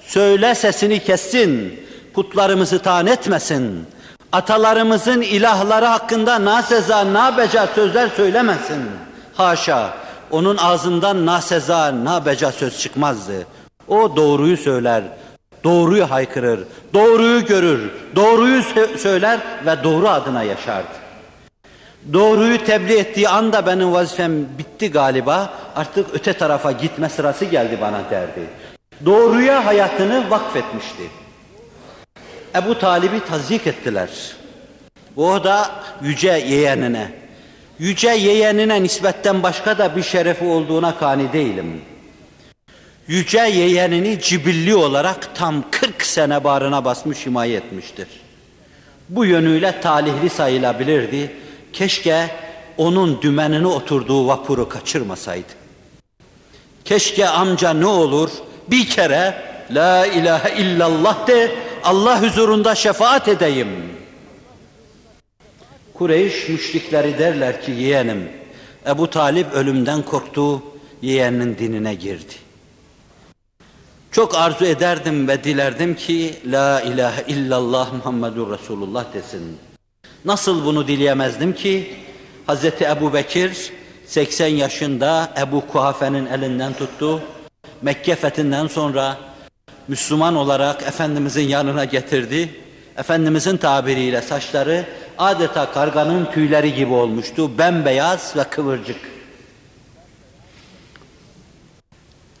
Söyle sesini kessin, putlarımızı taan etmesin. Atalarımızın ilahları hakkında naseza, nabeca sözler söylemesin. Haşa, onun ağzından naseza, nabeca söz çıkmazdı. O doğruyu söyler, doğruyu haykırır, doğruyu görür, doğruyu söyler ve doğru adına yaşardı. Doğruyu tebliğ ettiği anda benim vazifem bitti galiba, artık öte tarafa gitme sırası geldi bana derdi. Doğruya hayatını vakfetmişti. Ebu Talib'i tazyik ettiler. O da yüce yeğenine. Yüce yeğenine nispetten başka da bir şerefi olduğuna kani değilim. Yüce yeğenini cibilli olarak tam 40 sene bağrına basmış himaye etmiştir. Bu yönüyle talihli sayılabilirdi. Keşke onun dümenine oturduğu vapuru kaçırmasaydı. Keşke amca ne olur bir kere La ilahe illallah de Allah huzurunda şefaat edeyim. Kureyş müşrikleri derler ki yeğenim Ebu Talip ölümden korktu yeğeninin dinine girdi. Çok arzu ederdim ve dilerdim ki La ilahe illallah Muhammedur Resulullah desin. Nasıl bunu dileyemezdim ki Hazreti Ebu Bekir 80 yaşında Ebu Kuhafe'nin elinden tuttu. Mekke fethinden sonra Müslüman olarak Efendimizin yanına getirdi. Efendimizin tabiriyle saçları adeta karganın tüyleri gibi olmuştu. Bembeyaz ve kıvırcık.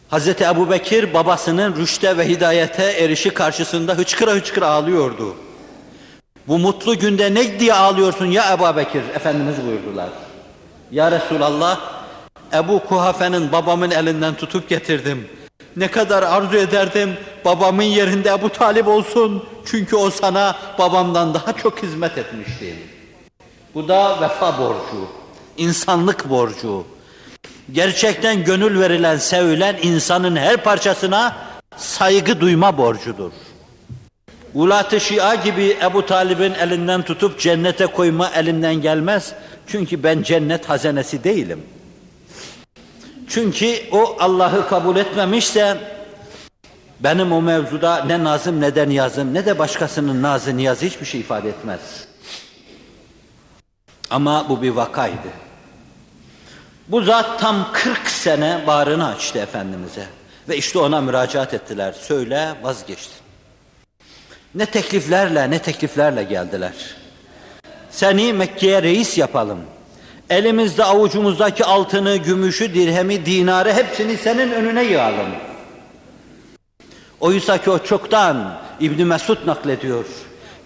Hazreti Ebu Bekir babasının rüşte ve hidayete erişi karşısında hıçkıra hıçkıra ağlıyordu. Bu mutlu günde ne diye ağlıyorsun ya Ebu Bekir? Efendimiz buyurdular. Ya Resulallah, Ebu Kuhafe'nin babamın elinden tutup getirdim. Ne kadar arzu ederdim babamın yerinde Ebu Talip olsun. Çünkü o sana babamdan daha çok hizmet etmişti. Bu da vefa borcu, insanlık borcu. Gerçekten gönül verilen, sevilen insanın her parçasına saygı duyma borcudur. Ulat-ı Şia gibi Ebu Talib'in elinden tutup cennete koyma elimden gelmez. Çünkü ben cennet hazenesi değilim. Çünkü o Allah'ı kabul etmemişse benim o mevzuda ne nazım ne de niyazım ne de başkasının nazı niyazı hiçbir şey ifade etmez. Ama bu bir vakaydı. Bu zat tam 40 sene bağrını açtı Efendimiz'e. Ve işte ona müracaat ettiler. Söyle vazgeçti. Ne tekliflerle ne tekliflerle geldiler. Seni Mekke'ye reis yapalım. Elimizde avucumuzdaki altını, gümüşü, dirhemi, dinarı hepsini senin önüne yığalım. Oysa ki o çoktan İbni Mesud naklediyor.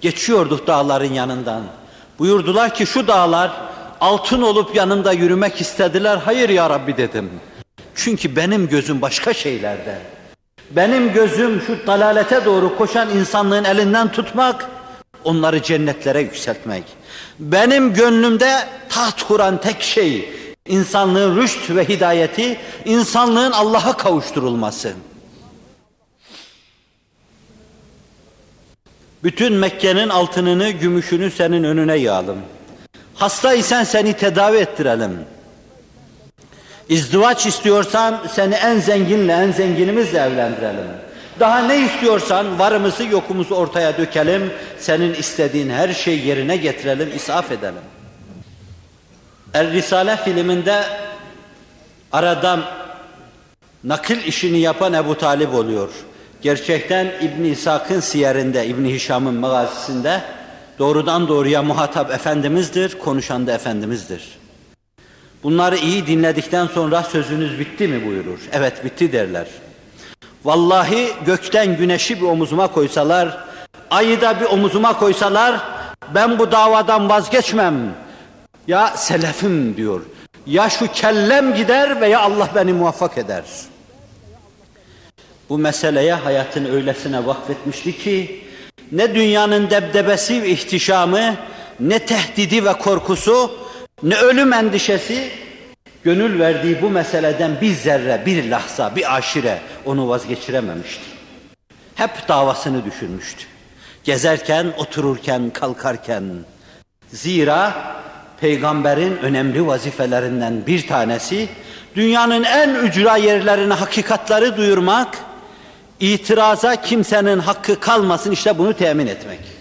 Geçiyorduk dağların yanından. Buyurdular ki şu dağlar altın olup yanımda yürümek istediler. Hayır ya Rabbi dedim. Çünkü benim gözüm başka şeylerde. Benim gözüm şu dalalete doğru koşan insanlığın elinden tutmak, onları cennetlere yükseltmek. Benim gönlümde taht kuran tek şey, insanlığın rüşt ve hidayeti, insanlığın Allah'a kavuşturulması. Bütün Mekke'nin altınını, gümüşünü senin önüne yığalım. Hastaysan seni tedavi ettirelim. İzdivaç istiyorsan seni en zenginle, en zenginimizle evlendirelim. Daha ne istiyorsan varımızı yokumuzu ortaya dökelim. Senin istediğin her şeyi yerine getirelim, isaf edelim. Er Risale filminde aradan nakil işini yapan Ebu Talib oluyor. Gerçekten İbn İshak'ın siyerinde, İbn Hişam'ın magazisinde doğrudan doğruya muhatap Efendimiz'dir, konuşan da Efendimiz'dir. Bunları iyi dinledikten sonra sözünüz bitti mi buyurur. Evet bitti derler. Vallahi gökten güneşi bir omuzuma koysalar, ayı da bir omuzuma koysalar, ben bu davadan vazgeçmem. Ya selefim diyor. Ya şu kellem gider veya Allah beni muvaffak eder. Bu meseleye hayatını öylesine vakfetmişti ki, ne dünyanın debdebesi ve ihtişamı, ne tehdidi ve korkusu, ne ölüm endişesi, gönül verdiği bu meseleden bir zerre, bir lahza, bir aşire onu vazgeçirememişti. Hep davasını düşünmüştü. Gezerken, otururken, kalkarken. Zira peygamberin önemli vazifelerinden bir tanesi, dünyanın en ücra yerlerine hakikatları duyurmak, itiraza kimsenin hakkı kalmasın işte bunu temin etmek.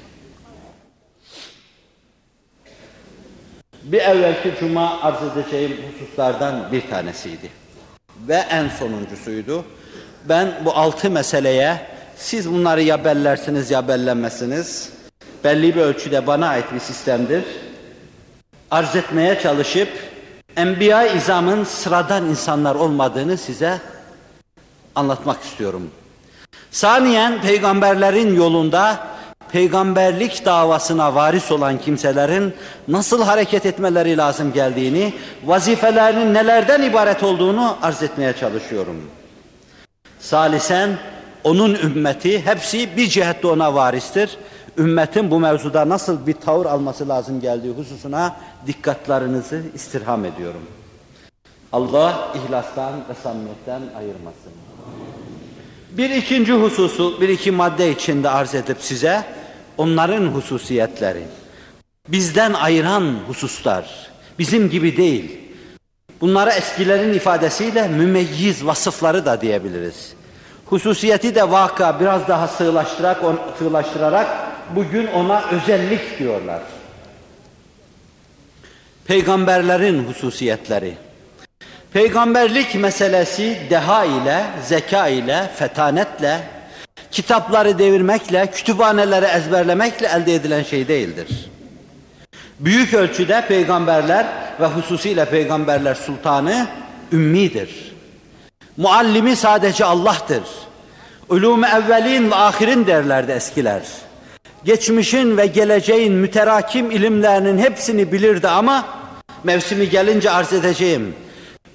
Bir evvelki cuma arz edeceğim hususlardan bir tanesiydi. Ve en sonuncusuydu. Ben bu altı meseleye siz bunları ya bellersiniz ya bellenmezsiniz. Belli bir ölçüde bana ait bir sistemdir. Arz etmeye çalışıp Enbiya izamın sıradan insanlar olmadığını size anlatmak istiyorum. Saniyen peygamberlerin yolunda peygamberlik davasına varis olan kimselerin nasıl hareket etmeleri lazım geldiğini, vazifelerinin nelerden ibaret olduğunu arz etmeye çalışıyorum. Salisen onun ümmeti hepsi bir cihette ona varistir. Ümmetin bu mevzuda nasıl bir tavır alması lazım geldiği hususuna dikkatlerinizi istirham ediyorum. Allah ihlastan ve samimiyetten ayırmasın. Bir ikinci hususu, bir iki madde içinde arz edip size onların hususiyetleri, bizden ayıran hususlar, bizim gibi değil. Bunlara eskilerin ifadesiyle mümeyyiz vasıfları da diyebiliriz. Hususiyeti de vaka biraz daha sığlaştırarak, sığlaştırarak bugün ona özellik diyorlar. Peygamberlerin hususiyetleri. Peygamberlik meselesi deha ile, zeka ile, fetanetle, kitapları devirmekle, kütüphaneleri ezberlemekle elde edilen şey değildir. Büyük ölçüde peygamberler ve hususiyle peygamberler sultanı ümmidir. Muallimi sadece Allah'tır. Ulûm-i evvelin ve ahirin derlerdi eskiler. Geçmişin ve geleceğin müterakim ilimlerinin hepsini bilirdi ama mevsimi gelince arz edeceğim.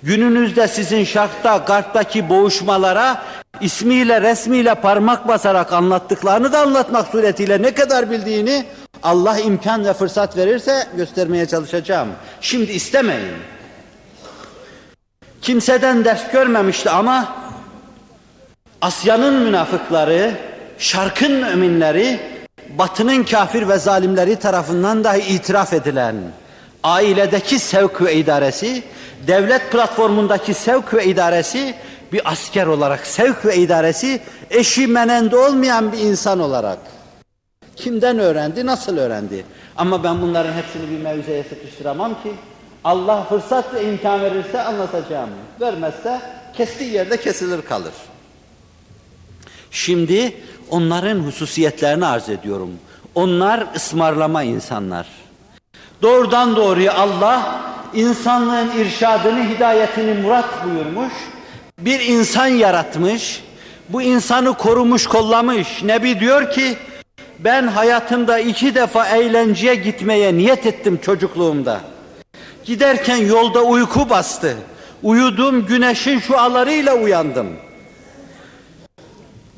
Gününüzde sizin şarkta, garptaki boğuşmalara ismiyle, resmiyle parmak basarak anlattıklarını da anlatmak suretiyle ne kadar bildiğini Allah imkan ve fırsat verirse göstermeye çalışacağım. Şimdi istemeyin. Kimseden ders görmemişti ama Asya'nın münafıkları, Şark'ın müminleri, Batı'nın kafir ve zalimleri tarafından dahi itiraf edilen ailedeki sevk ve idaresi, devlet platformundaki sevk ve idaresi, bir asker olarak sevk ve idaresi, eşi menende olmayan bir insan olarak. Kimden öğrendi, nasıl öğrendi? Ama ben bunların hepsini bir mevzuya sıkıştıramam ki. Allah fırsat ve imkan verirse anlatacağım. Vermezse kestiği yerde kesilir kalır. Şimdi onların hususiyetlerini arz ediyorum. Onlar ısmarlama insanlar. Doğrudan doğruya Allah insanlığın irşadını, hidayetini murat buyurmuş. Bir insan yaratmış. Bu insanı korumuş, kollamış. Nebi diyor ki ben hayatımda iki defa eğlenceye gitmeye niyet ettim çocukluğumda. Giderken yolda uyku bastı. Uyudum güneşin şualarıyla uyandım.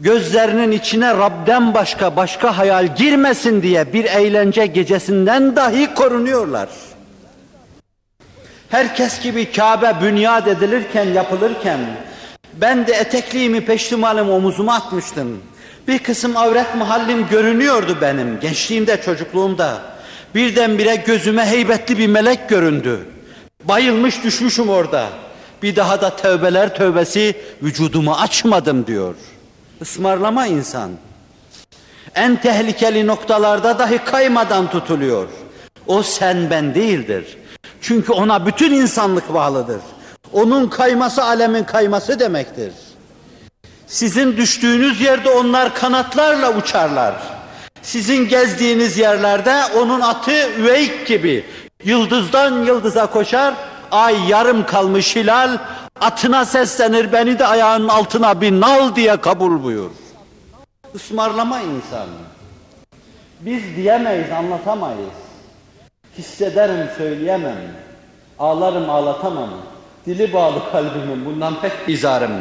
Gözlerinin içine Rab'den başka başka hayal girmesin diye bir eğlence gecesinden dahi korunuyorlar. Herkes gibi Kabe bünyat edilirken, yapılırken ben de etekliğimi peştimalimi omuzuma atmıştım. Bir kısım avret mahallim görünüyordu benim gençliğimde, çocukluğumda. Birdenbire gözüme heybetli bir melek göründü. Bayılmış düşmüşüm orada. Bir daha da tövbeler tövbesi vücudumu açmadım diyor. Ismarlama insan. En tehlikeli noktalarda dahi kaymadan tutuluyor. O sen ben değildir. Çünkü ona bütün insanlık bağlıdır. Onun kayması alemin kayması demektir. Sizin düştüğünüz yerde onlar kanatlarla uçarlar. Sizin gezdiğiniz yerlerde onun atı üveyk gibi yıldızdan yıldıza koşar, ay yarım kalmış hilal, atına seslenir beni de ayağının altına bir nal diye kabul buyur. Ismarlama insan. Biz diyemeyiz, anlatamayız. Hissederim, söyleyemem. Ağlarım, ağlatamam. Dili bağlı kalbimin, bundan pek izarım.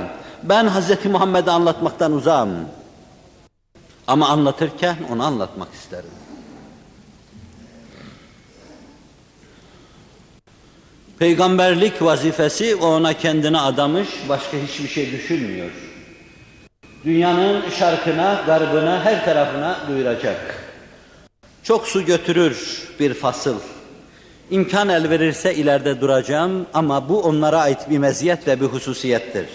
Ben Hz. Muhammed'i anlatmaktan uzağım. Ama anlatırken onu anlatmak isterim. Peygamberlik vazifesi ona kendini adamış, başka hiçbir şey düşünmüyor. Dünyanın şarkına, garbına, her tarafına duyuracak. Çok su götürür bir fasıl. İmkan el verirse ileride duracağım ama bu onlara ait bir meziyet ve bir hususiyettir.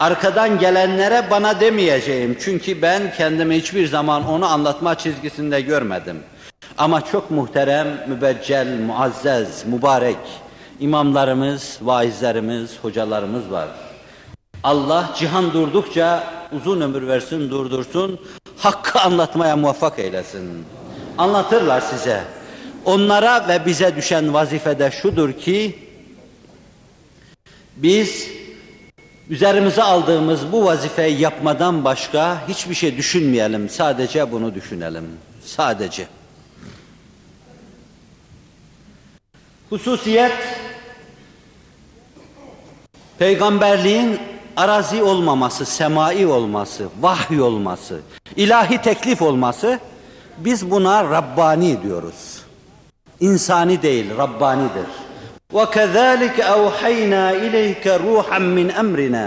Arkadan gelenlere bana demeyeceğim çünkü ben kendimi hiçbir zaman onu anlatma çizgisinde görmedim. Ama çok muhterem, mübeccel, muazzez, mübarek imamlarımız, vaizlerimiz, hocalarımız var. Allah cihan durdukça uzun ömür versin, durdursun, hakkı anlatmaya muvaffak eylesin. Anlatırlar size. Onlara ve bize düşen vazifede şudur ki, biz üzerimize aldığımız bu vazifeyi yapmadan başka hiçbir şey düşünmeyelim. Sadece bunu düşünelim. Sadece. Hususiyet, peygamberliğin arazi olmaması, semai olması, vahiy olması, ilahi teklif olması, biz buna Rabbani diyoruz. İnsani değil, Rabbanidir. وَكَذَٰلِكَ أَوْحَيْنَا إِلَيْكَ رُوحًا مِّنْ أَمْرِنَا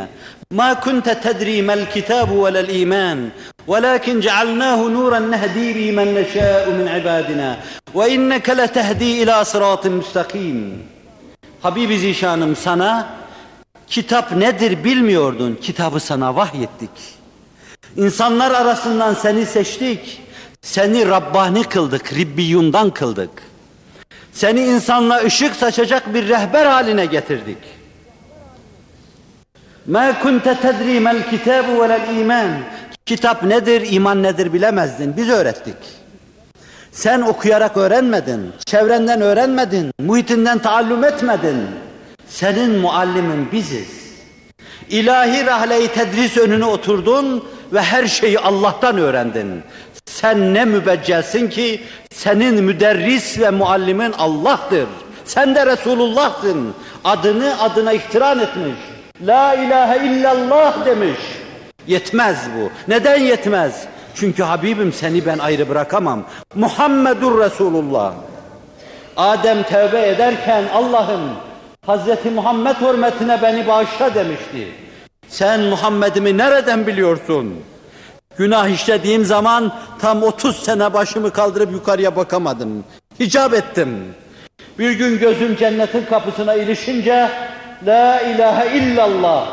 مَا كُنْتَ تَدْرِي مَا الْكِتَابُ وَلَا الْإِيمَانُ وَلَكِنْ جَعَلْنَاهُ نُورًا نَهْدِي بِهِ مَنْ نَشَاءُ مِنْ عِبَادِنَا وَإِنَّكَ لَتَهْدِي إِلَى صِرَاطٍ مُسْتَقِيمٍ Habibi Zişanım sana kitap nedir bilmiyordun. Kitabı sana vahyettik. İnsanlar arasından seni seçtik. Seni Rabbani kıldık, Ribbiyundan kıldık. Seni insanla ışık saçacak bir rehber haline getirdik. Ma kunte tedri mel kitabu velel iman. Kitap nedir, iman nedir bilemezdin. Biz öğrettik. Sen okuyarak öğrenmedin, çevrenden öğrenmedin, muhitinden taallüm etmedin. Senin muallimin biziz. İlahi rahle-i tedris önüne oturdun ve her şeyi Allah'tan öğrendin. Sen ne mübeccelsin ki senin müderris ve muallimin Allah'tır. Sen de Resulullah'sın. Adını adına ihtiran etmiş. La ilahe illallah demiş. Yetmez bu. Neden yetmez? Çünkü Habibim seni ben ayrı bırakamam. Muhammedur Resulullah. Adem tevbe ederken Allah'ım Hazreti Muhammed hürmetine beni bağışla demişti. Sen Muhammed'imi nereden biliyorsun? Günah işlediğim zaman tam 30 sene başımı kaldırıp yukarıya bakamadım. Hicap ettim. Bir gün gözüm cennetin kapısına ilişince La ilahe illallah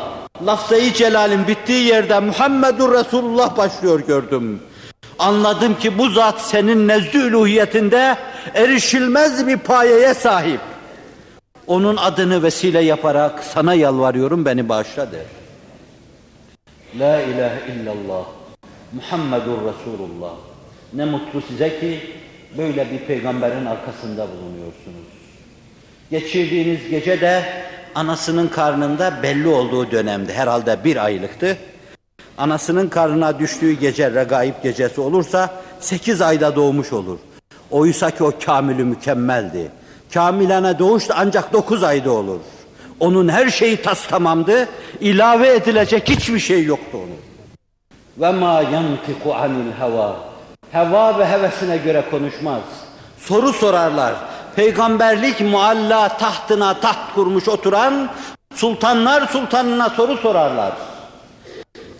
lafzayı celalin bittiği yerde Muhammedur Resulullah başlıyor gördüm. Anladım ki bu zat senin nezdü üluhiyetinde erişilmez bir payeye sahip. Onun adını vesile yaparak sana yalvarıyorum beni bağışla der. La ilahe illallah Muhammedur Resulullah. Ne mutlu size ki böyle bir peygamberin arkasında bulunuyorsunuz. Geçirdiğiniz gece de anasının karnında belli olduğu dönemde herhalde bir aylıktı. Anasının karnına düştüğü gece regaib gecesi olursa sekiz ayda doğmuş olur. Oysa ki o kamülü mükemmeldi. Kamilane doğuş da ancak dokuz ayda olur. Onun her şeyi tas tamamdı. İlave edilecek hiçbir şey yoktu onun. Ve ma yantiku anil heva. Heva ve hevesine göre konuşmaz. Soru sorarlar. Peygamberlik mualla tahtına taht kurmuş oturan sultanlar sultanına soru sorarlar.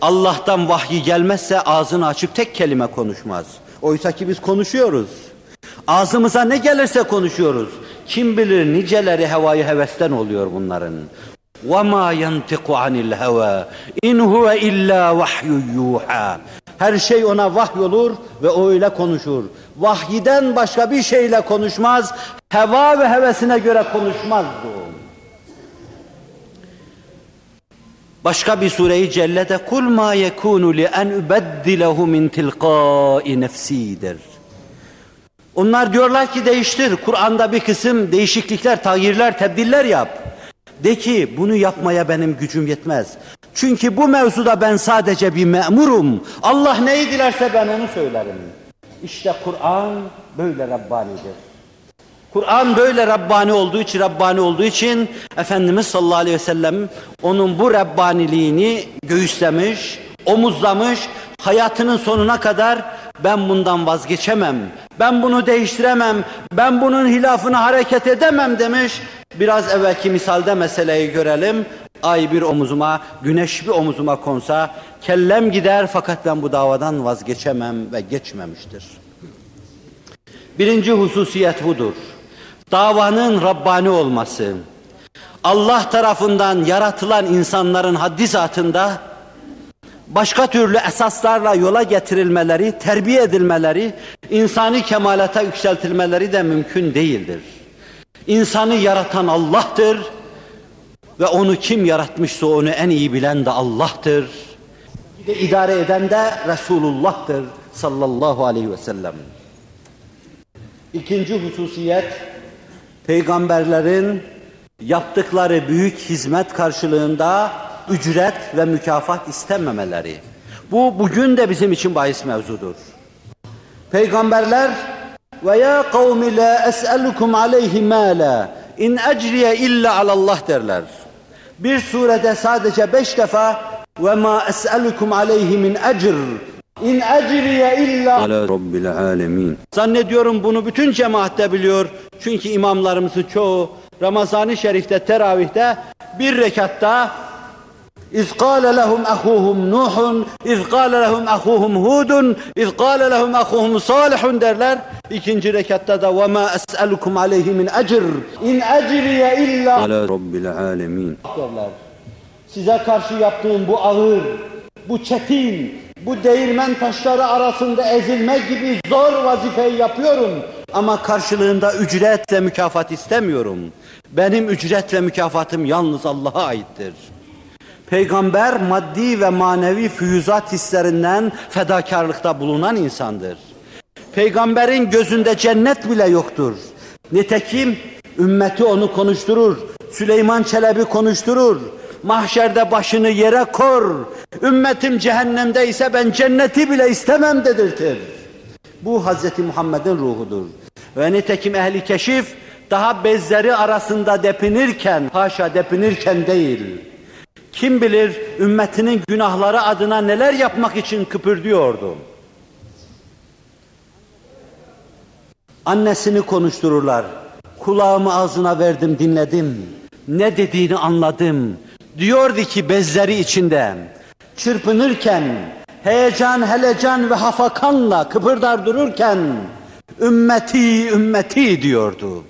Allah'tan vahyi gelmezse ağzını açıp tek kelime konuşmaz. Oysa ki biz konuşuyoruz. Ağzımıza ne gelirse konuşuyoruz. Kim bilir niceleri hevayı hevesten oluyor bunların. وَمَا يَنْتِقُ عَنِ الْهَوَى اِنْ هُوَ اِلَّا وَحْيُ يُوحَى Her şey ona vahyolur ve o öyle konuşur. Vahyiden başka bir şeyle konuşmaz. Heva ve hevesine göre konuşmaz bu. Başka bir sureyi cellede kul ma yekunu li en ubeddilehu min tilqai nefsidir. Onlar diyorlar ki değiştir. Kur'an'da bir kısım değişiklikler, tağyirler, tebdiller yap. De ki bunu yapmaya benim gücüm yetmez. Çünkü bu mevzuda ben sadece bir memurum. Allah neyi dilerse ben onu söylerim. İşte Kur'an böyle Rabbanidir. Kur'an böyle Rabbani olduğu için, Rabbani olduğu için Efendimiz sallallahu aleyhi ve sellem onun bu Rabbaniliğini göğüslemiş, omuzlamış, hayatının sonuna kadar ben bundan vazgeçemem, ben bunu değiştiremem, ben bunun hilafına hareket edemem demiş. Biraz evvelki misalde meseleyi görelim. Ay bir omuzuma, güneş bir omuzuma konsa kellem gider fakat ben bu davadan vazgeçemem ve geçmemiştir. Birinci hususiyet budur. Davanın Rabbani olması. Allah tarafından yaratılan insanların haddi zatında başka türlü esaslarla yola getirilmeleri, terbiye edilmeleri, insani kemalata yükseltilmeleri de mümkün değildir. İnsanı yaratan Allah'tır ve onu kim yaratmışsa onu en iyi bilen de Allah'tır. De idare eden de Resulullah'tır sallallahu aleyhi ve sellem. İkinci hususiyet, peygamberlerin yaptıkları büyük hizmet karşılığında ücret ve mükafat istememeleri. Bu bugün de bizim için bahis mevzudur. Peygamberler ve ya kavmi la es'elukum aleyhi mala in ecriye illa alallah derler. Bir surede sadece beş defa ve ma es'elukum aleyhi min ecr in ecriye illa Ala Rabbil alemin. Zannediyorum bunu bütün cemaat de biliyor. Çünkü imamlarımızın çoğu Ramazan-ı Şerif'te, teravihte bir rekatta İz قال لهم أخوهم نوح İz قال لهم أخوهم هود İz قال لهم أخوهم صالح derler. İkinci rekatta da وَمَا أَسْأَلُكُمْ عَلَيْهِ مِنْ أَجْرٍ İn اَجْرِيَ illa Ala Rabbil alemin. derler. Size karşı yaptığım bu ağır, bu çetin, bu değirmen taşları arasında ezilme gibi zor vazifeyi yapıyorum. Ama karşılığında ücret ve mükafat istemiyorum. Benim ücret ve mükafatım yalnız Allah'a aittir. Peygamber maddi ve manevi füyüzat hislerinden fedakarlıkta bulunan insandır. Peygamberin gözünde cennet bile yoktur. Nitekim ümmeti onu konuşturur. Süleyman Çelebi konuşturur. Mahşerde başını yere kor. Ümmetim cehennemde ise ben cenneti bile istemem dedirtir. Bu Hz. Muhammed'in ruhudur. Ve nitekim ehli keşif daha bezleri arasında depinirken, haşa depinirken değil, kim bilir ümmetinin günahları adına neler yapmak için kıpırdıyordu. Annesini konuştururlar. Kulağımı ağzına verdim dinledim. Ne dediğini anladım. Diyordu ki bezleri içinde. Çırpınırken, heyecan, helecan ve hafakanla kıpırdar dururken ümmeti, ümmeti diyordu.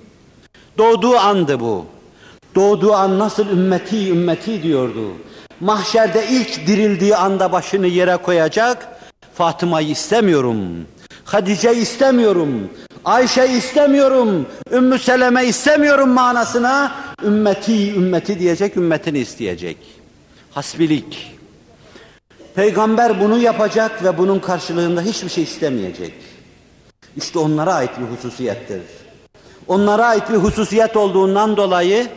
Doğduğu andı bu. Doğduğu an nasıl ümmeti, ümmeti diyordu. Mahşerde ilk dirildiği anda başını yere koyacak. Fatıma'yı istemiyorum. Hadice istemiyorum. Ayşe istemiyorum. Ümmü Seleme istemiyorum manasına ümmeti, ümmeti diyecek, ümmetini isteyecek. Hasbilik. Peygamber bunu yapacak ve bunun karşılığında hiçbir şey istemeyecek. İşte onlara ait bir hususiyettir. Onlara ait bir hususiyet olduğundan dolayı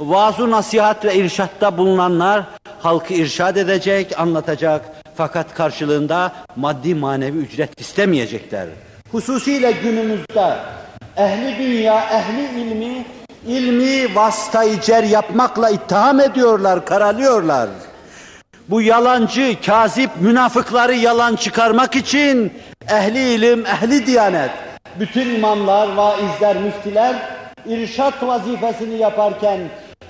vaaz nasihat ve irşatta bulunanlar halkı irşad edecek, anlatacak fakat karşılığında maddi manevi ücret istemeyecekler. Hususiyle günümüzde ehli dünya, ehli ilmi, ilmi vasıtayı cer yapmakla ittiham ediyorlar, karalıyorlar. Bu yalancı, kazip münafıkları yalan çıkarmak için ehli ilim, ehli diyanet, bütün imamlar, vaizler, müftiler irşat vazifesini yaparken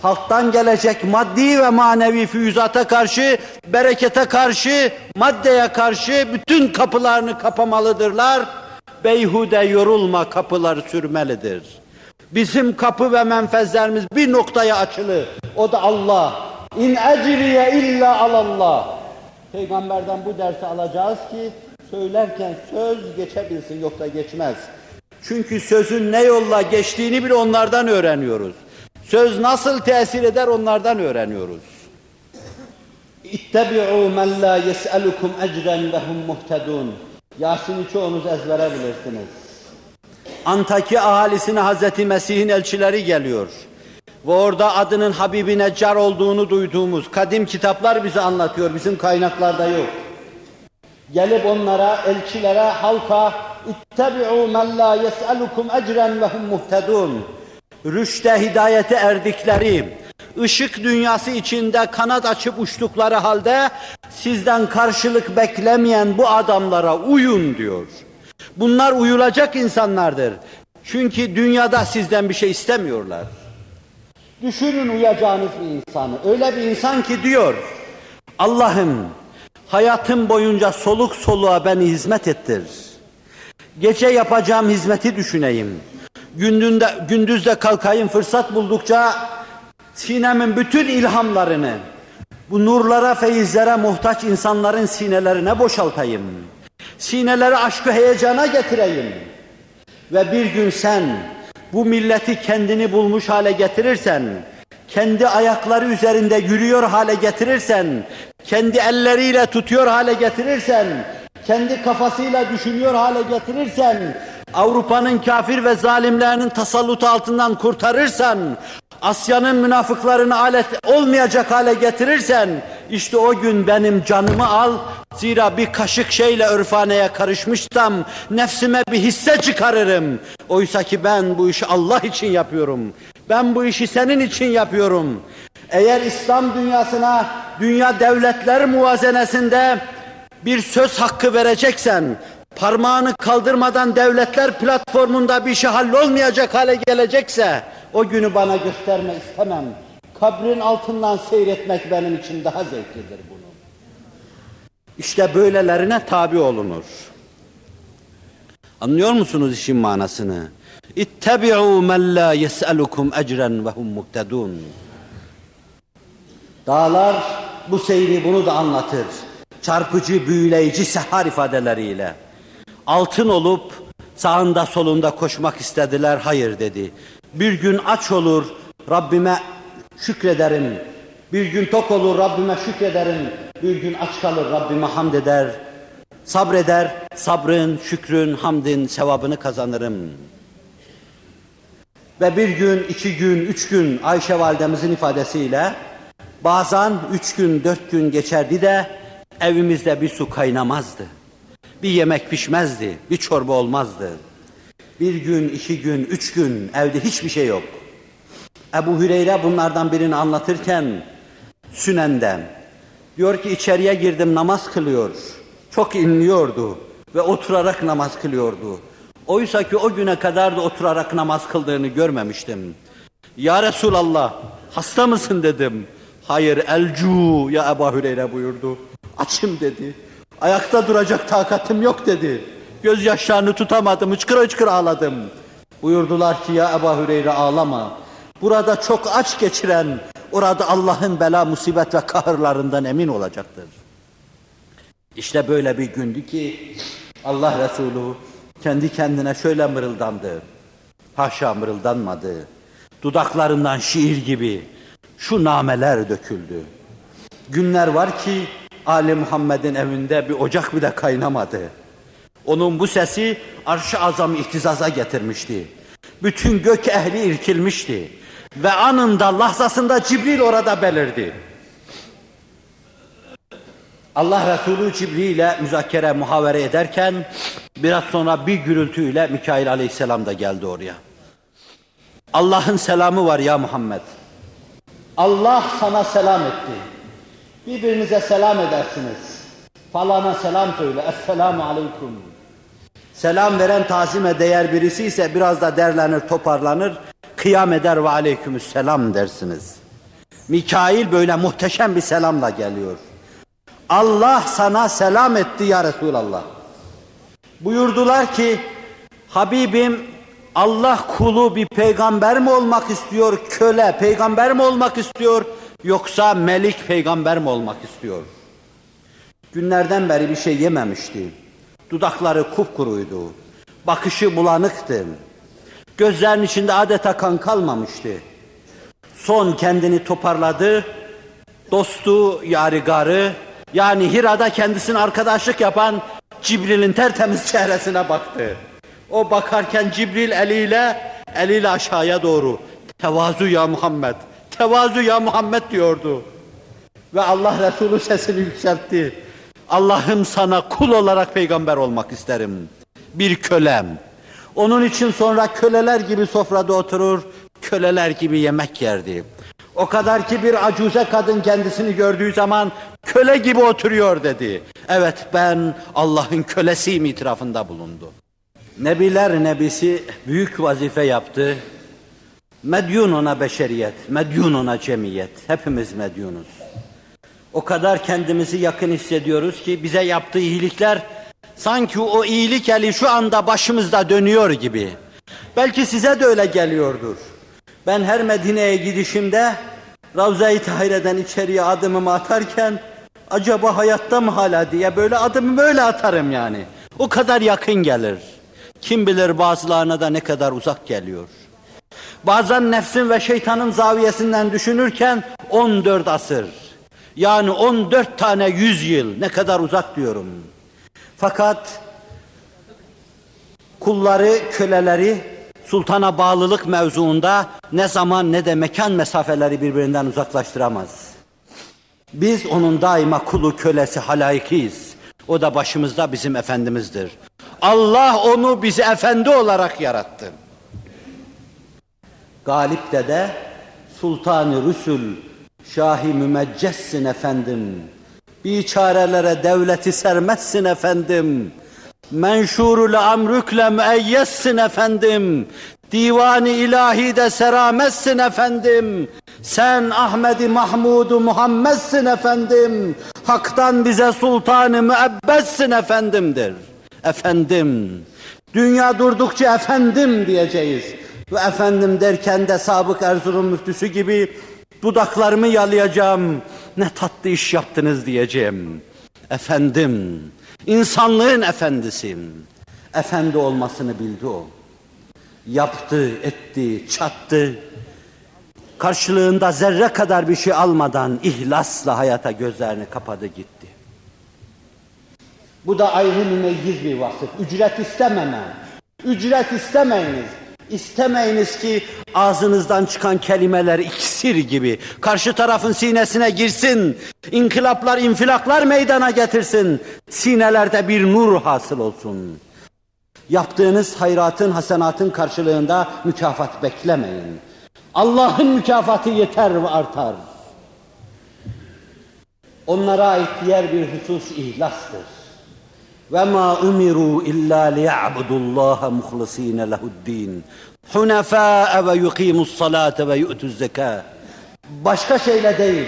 halktan gelecek maddi ve manevi füyüzata karşı, berekete karşı, maddeye karşı bütün kapılarını kapamalıdırlar. Beyhude yorulma kapıları sürmelidir. Bizim kapı ve menfezlerimiz bir noktaya açılı. O da Allah. İn ecriye illa alallah. Peygamberden bu dersi alacağız ki söylerken söz geçebilsin yoksa geçmez. Çünkü sözün ne yolla geçtiğini bile onlardan öğreniyoruz. Söz nasıl tesir eder onlardan öğreniyoruz. İttebi'u men la yes'elukum ecren ve hum muhtedun. Yasin'i çoğunuz ezbere bilirsiniz. Antakya ahalisine Hazreti Mesih'in elçileri geliyor. Ve orada adının Habibi Neccar olduğunu duyduğumuz kadim kitaplar bize anlatıyor. Bizim kaynaklarda yok. Gelip onlara, elçilere, halka ittebi'u men la yes'elukum ecren ve hum muhtedun. Rüşte hidayete erdikleri, ışık dünyası içinde kanat açıp uçtukları halde sizden karşılık beklemeyen bu adamlara uyun diyor. Bunlar uyulacak insanlardır. Çünkü dünyada sizden bir şey istemiyorlar. Düşünün uyacağınız bir insanı. Öyle bir insan ki diyor, Allah'ım hayatım boyunca soluk soluğa beni hizmet ettir. Gece yapacağım hizmeti düşüneyim. Gündüzde, gündüzde kalkayım fırsat buldukça sinemin bütün ilhamlarını bu nurlara, feyizlere muhtaç insanların sinelerine boşaltayım. Sineleri aşkı heyecana getireyim. Ve bir gün sen bu milleti kendini bulmuş hale getirirsen, kendi ayakları üzerinde yürüyor hale getirirsen, kendi elleriyle tutuyor hale getirirsen, kendi kafasıyla düşünüyor hale getirirsen, Avrupa'nın kafir ve zalimlerinin tasallutu altından kurtarırsan, Asya'nın münafıklarını alet olmayacak hale getirirsen, işte o gün benim canımı al, zira bir kaşık şeyle örfaneye karışmışsam, nefsime bir hisse çıkarırım. Oysa ki ben bu işi Allah için yapıyorum. Ben bu işi senin için yapıyorum. Eğer İslam dünyasına, dünya devletler muvazenesinde bir söz hakkı vereceksen, parmağını kaldırmadan devletler platformunda bir şey hallolmayacak hale gelecekse, o günü bana gösterme istemem. Kabrin altından seyretmek benim için daha zevklidir bunu. İşte böylelerine tabi olunur. Anlıyor musunuz işin manasını? İttebi'u men la yes'elukum ecren ve hum muhtedun. Dağlar bu seyri bunu da anlatır. Çarpıcı, büyüleyici sehar ifadeleriyle. Altın olup sağında solunda koşmak istediler, hayır dedi. Bir gün aç olur, Rabbime şükrederim. Bir gün tok olur Rabbime şükrederim. Bir gün aç kalır Rabbime hamd eder. Sabreder, sabrın, şükrün, hamdin sevabını kazanırım. Ve bir gün, iki gün, üç gün Ayşe validemizin ifadesiyle bazen üç gün, dört gün geçerdi de evimizde bir su kaynamazdı. Bir yemek pişmezdi, bir çorba olmazdı. Bir gün, iki gün, üç gün evde hiçbir şey yok. Ebu Hüreyre bunlardan birini anlatırken Sünen'den diyor ki içeriye girdim namaz kılıyor. Çok inliyordu ve oturarak namaz kılıyordu. Oysa ki o güne kadar da oturarak namaz kıldığını görmemiştim. Ya Resulallah hasta mısın dedim. Hayır elcu ya Ebu Hüreyre buyurdu. Açım dedi. Ayakta duracak takatım yok dedi. Gözyaşlarını tutamadım, hıçkıra hıçkıra ağladım. Buyurdular ki ya Ebu Hüreyre ağlama. Burada çok aç geçiren, orada Allah'ın bela, musibet ve kahırlarından emin olacaktır. İşte böyle bir gündü ki Allah Resulü kendi kendine şöyle mırıldandı. Haşa mırıldanmadı. Dudaklarından şiir gibi şu nameler döküldü. Günler var ki Ali Muhammed'in evinde bir ocak bile kaynamadı. Onun bu sesi arş-ı azam ihtizaza getirmişti. Bütün gök ehli irkilmişti. Ve anında, lahzasında Cibril orada belirdi. Allah Resulü Cibril ile müzakere, muhavere ederken biraz sonra bir gürültüyle Mikail aleyhisselam da geldi oraya. Allah'ın selamı var ya Muhammed. Allah sana selam etti. Birbirinize selam edersiniz. Falana selam söyle. Esselamu aleyküm. Selam veren tazime değer birisi ise biraz da derlenir, toparlanır. Kıyam eder ve aleykümselam dersiniz. Mikail böyle muhteşem bir selamla geliyor. Allah sana selam etti ya Resulallah. Buyurdular ki Habibim Allah kulu bir peygamber mi olmak istiyor, köle peygamber mi olmak istiyor yoksa melik peygamber mi olmak istiyor? Günlerden beri bir şey yememişti. Dudakları kupkuruydu. Bakışı bulanıktı. Gözlerinin içinde adeta kan kalmamıştı. Son kendini toparladı. Dostu, yarigarı, yani Hira'da kendisine arkadaşlık yapan Cibril'in tertemiz çehresine baktı. O bakarken Cibril eliyle, eliyle aşağıya doğru tevazu ya Muhammed, tevazu ya Muhammed diyordu. Ve Allah Resulü sesini yükseltti. Allah'ım sana kul olarak peygamber olmak isterim. Bir kölem. Onun için sonra köleler gibi sofrada oturur, köleler gibi yemek yerdi. O kadar ki bir acuze kadın kendisini gördüğü zaman köle gibi oturuyor dedi. Evet ben Allah'ın kölesiyim itirafında bulundu. Nebiler nebisi büyük vazife yaptı. Medyun ona beşeriyet, medyun ona cemiyet. Hepimiz medyunuz. O kadar kendimizi yakın hissediyoruz ki bize yaptığı iyilikler sanki o iyilik eli şu anda başımızda dönüyor gibi. Belki size de öyle geliyordur. Ben her Medine'ye gidişimde Ravza-i Tahire'den içeriye adımımı atarken acaba hayatta mı hala diye böyle adımı böyle atarım yani. O kadar yakın gelir. Kim bilir bazılarına da ne kadar uzak geliyor. Bazen nefsin ve şeytanın zaviyesinden düşünürken 14 asır. Yani 14 tane yüz yıl ne kadar uzak diyorum. Fakat kulları, köleleri sultana bağlılık mevzuunda ne zaman ne de mekan mesafeleri birbirinden uzaklaştıramaz. Biz onun daima kulu kölesi halayikiyiz. O da başımızda bizim Efendimiz'dir. Allah onu bizi efendi olarak yarattı. Galip dede Sultanı Rüsül Şahi mümeccessin efendim. Biçarelere devleti sermezsin efendim. Menşurul amrükle müeyyessin efendim. Divani ilahi de seramezsin efendim. Sen Ahmedi Mahmudu Muhammed'sin efendim. Hak'tan bize sultanı müebbetsin efendimdir. Efendim. Dünya durdukça efendim diyeceğiz. Ve efendim derken de sabık Erzurum müftüsü gibi dudaklarımı yalayacağım. Ne tatlı iş yaptınız diyeceğim. Efendim, insanlığın efendisim. Efendi olmasını bildi o. Yaptı, etti, çattı. karşılığında zerre kadar bir şey almadan ihlasla hayata gözlerini kapadı gitti. Bu da ayrı mümeyyiz bir vasıf. Ücret istememe. Ücret istemeyiniz. İstemeyiniz ki ağzınızdan çıkan kelimeler iksir gibi karşı tarafın sinesine girsin, inkılaplar, infilaklar meydana getirsin, sinelerde bir nur hasıl olsun. Yaptığınız hayratın, hasenatın karşılığında mükafat beklemeyin. Allah'ın mükafatı yeter ve artar. Onlara ait diğer bir husus ihlastır Ve ma umiru illa liya'budullaha muhlisina lehu'd-din. Hunafa ve yuqimus salate ve yu'tuz zekat. Başka şeyle değil.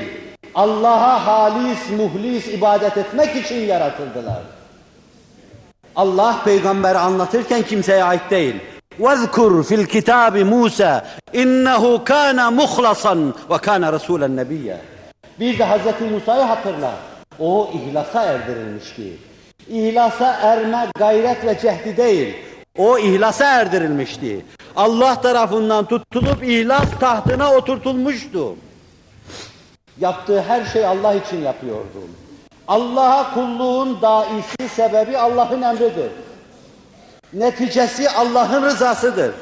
Allah'a halis, muhlis ibadet etmek için yaratıldılar. Allah peygamberi anlatırken kimseye ait değil. وَذْكُرْ فِي الْكِتَابِ مُوسَى اِنَّهُ كَانَ مُخْلَصًا وَكَانَ رَسُولًا نَبِيًّا Bir de Hazreti Musa'yı hatırla. O ihlasa erdirilmişti. İhlasa erme gayret ve cehdi değil. O ihlasa erdirilmişti. Allah tarafından tutulup ihlas tahtına oturtulmuştu. Yaptığı her şey Allah için yapıyordu. Allah'a kulluğun daisi sebebi Allah'ın emridir. Neticesi Allah'ın rızasıdır.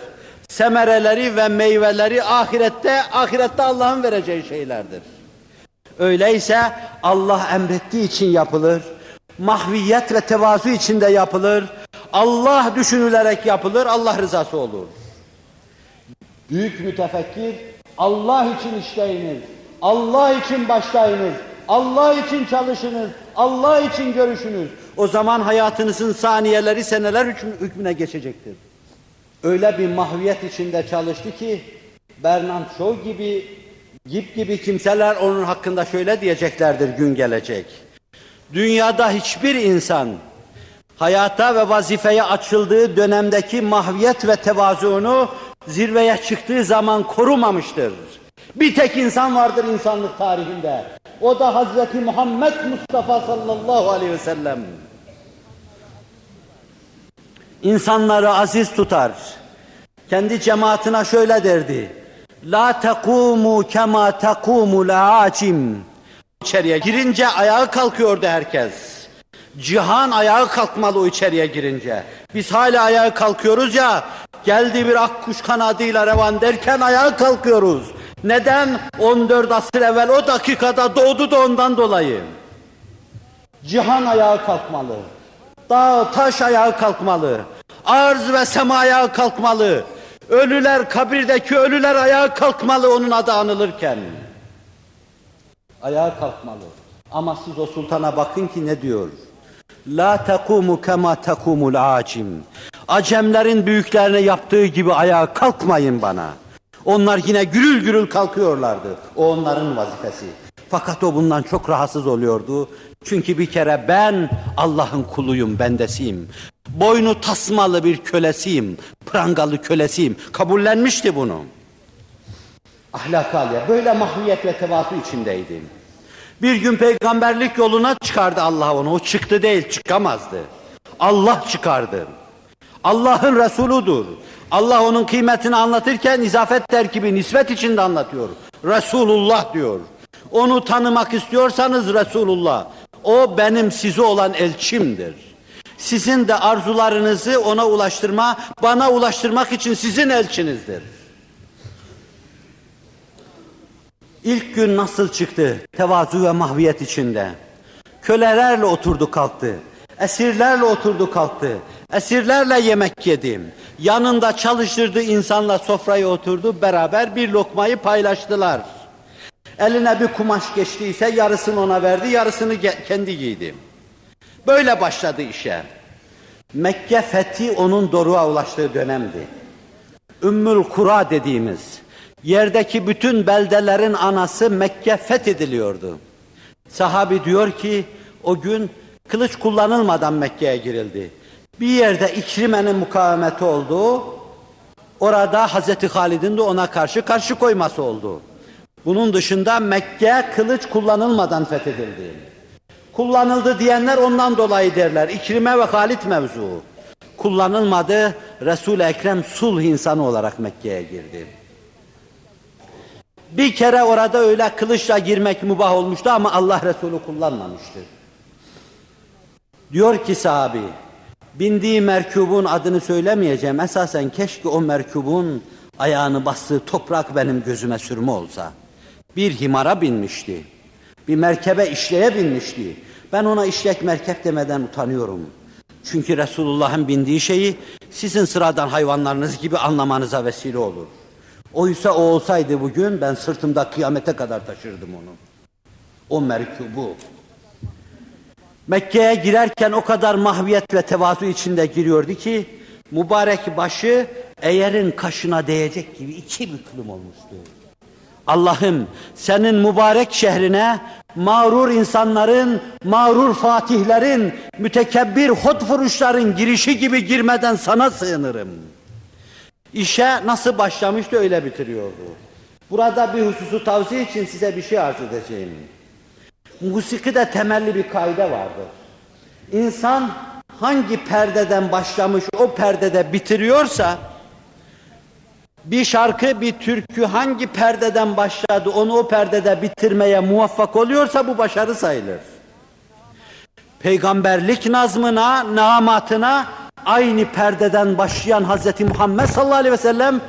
Semereleri ve meyveleri ahirette, ahirette Allah'ın vereceği şeylerdir. Öyleyse Allah emrettiği için yapılır. Mahviyet ve tevazu içinde yapılır. Allah düşünülerek yapılır, Allah rızası olur. Büyük mütefekkir Allah için işleyiniz. Allah için başlayınız. Allah için çalışınız. Allah için görüşünüz. O zaman hayatınızın saniyeleri seneler hükmü- hükmüne geçecektir. Öyle bir mahviyet içinde çalıştı ki Bernard Shaw gibi Gip gibi kimseler onun hakkında şöyle diyeceklerdir gün gelecek. Dünyada hiçbir insan hayata ve vazifeye açıldığı dönemdeki mahviyet ve tevazuunu zirveye çıktığı zaman korumamıştır. bir tek insan vardır insanlık tarihinde. O da Hazreti Muhammed Mustafa sallallahu aleyhi ve sellem. İnsanları aziz tutar. Kendi cemaatine şöyle derdi. La tekumu kema tekumu la'acim. İçeriye girince ayağa kalkıyordu herkes. Cihan ayağa kalkmalı o içeriye girince. Biz hala ayağa kalkıyoruz ya. Geldi bir akkuş kanadıyla revan derken ayağa kalkıyoruz. Neden? 14 asır evvel o dakikada doğdu da ondan dolayı. Cihan ayağa kalkmalı. Dağ taş ayağa kalkmalı. Arz ve sema ayağa kalkmalı. Ölüler kabirdeki ölüler ayağa kalkmalı onun adı anılırken. Ayağa kalkmalı. Ama siz o sultana bakın ki ne diyor? La tekumu kema tekumul acim. Acemlerin büyüklerine yaptığı gibi ayağa kalkmayın bana. Onlar yine gürül gürül kalkıyorlardı. O onların vazifesi. Fakat o bundan çok rahatsız oluyordu. Çünkü bir kere ben Allah'ın kuluyum, bendesiyim. Boynu tasmalı bir kölesiyim, prangalı kölesiyim. Kabullenmişti bunu. Ahlak aliye. Böyle mahviyet ve tevazu içindeydi. Bir gün peygamberlik yoluna çıkardı Allah onu. O çıktı değil, çıkamazdı. Allah çıkardı. Allah'ın Resuludur. Allah onun kıymetini anlatırken izafet terkibi nispet içinde anlatıyor. Resulullah diyor. Onu tanımak istiyorsanız Resulullah. O benim size olan elçimdir. Sizin de arzularınızı ona ulaştırma, bana ulaştırmak için sizin elçinizdir. İlk gün nasıl çıktı? Tevazu ve mahviyet içinde. Kölelerle oturdu kalktı. Esirlerle oturdu kalktı. Esirlerle yemek yedim. Yanında çalıştırdığı insanla sofraya oturdu. Beraber bir lokmayı paylaştılar. Eline bir kumaş geçtiyse yarısını ona verdi, yarısını kendi giydi. Böyle başladı işe. Mekke fethi onun doruğa ulaştığı dönemdi. Ümmül Kura dediğimiz yerdeki bütün beldelerin anası Mekke fethediliyordu. Sahabi diyor ki o gün kılıç kullanılmadan Mekke'ye girildi. Bir yerde İkrime'nin mukavemeti oldu. Orada Hazreti Halid'in de ona karşı karşı koyması oldu. Bunun dışında Mekke kılıç kullanılmadan fethedildi. Kullanıldı diyenler ondan dolayı derler. İkrime ve Halit mevzu. Kullanılmadı. Resul-i Ekrem sulh insanı olarak Mekke'ye girdi. Bir kere orada öyle kılıçla girmek mübah olmuştu ama Allah Resulü kullanmamıştır. Diyor ki sahabi, bindiği merkubun adını söylemeyeceğim. Esasen keşke o merkubun ayağını bastığı toprak benim gözüme sürme olsa. Bir himara binmişti. Bir merkebe işleye binmişti. Ben ona işlek merkep demeden utanıyorum. Çünkü Resulullah'ın bindiği şeyi sizin sıradan hayvanlarınız gibi anlamanıza vesile olur. Oysa o olsaydı bugün ben sırtımda kıyamete kadar taşırdım onu. O merkubu. Mekke'ye girerken o kadar mahviyet ve tevazu içinde giriyordu ki mübarek başı eğerin kaşına değecek gibi iki büklüm olmuştu. Allah'ım senin mübarek şehrine mağrur insanların, mağrur fatihlerin, mütekebbir hotfuruşların girişi gibi girmeden sana sığınırım. İşe nasıl başlamıştı öyle bitiriyordu. Burada bir hususu tavsiye için size bir şey arz edeceğim. Musikide temelli bir kaide vardır. İnsan hangi perdeden başlamış o perdede bitiriyorsa bir şarkı, bir türkü hangi perdeden başladı onu o perdede bitirmeye muvaffak oluyorsa bu başarı sayılır. Peygamberlik nazmına, namatına aynı perdeden başlayan Hz. Muhammed sallallahu aleyhi ve sellem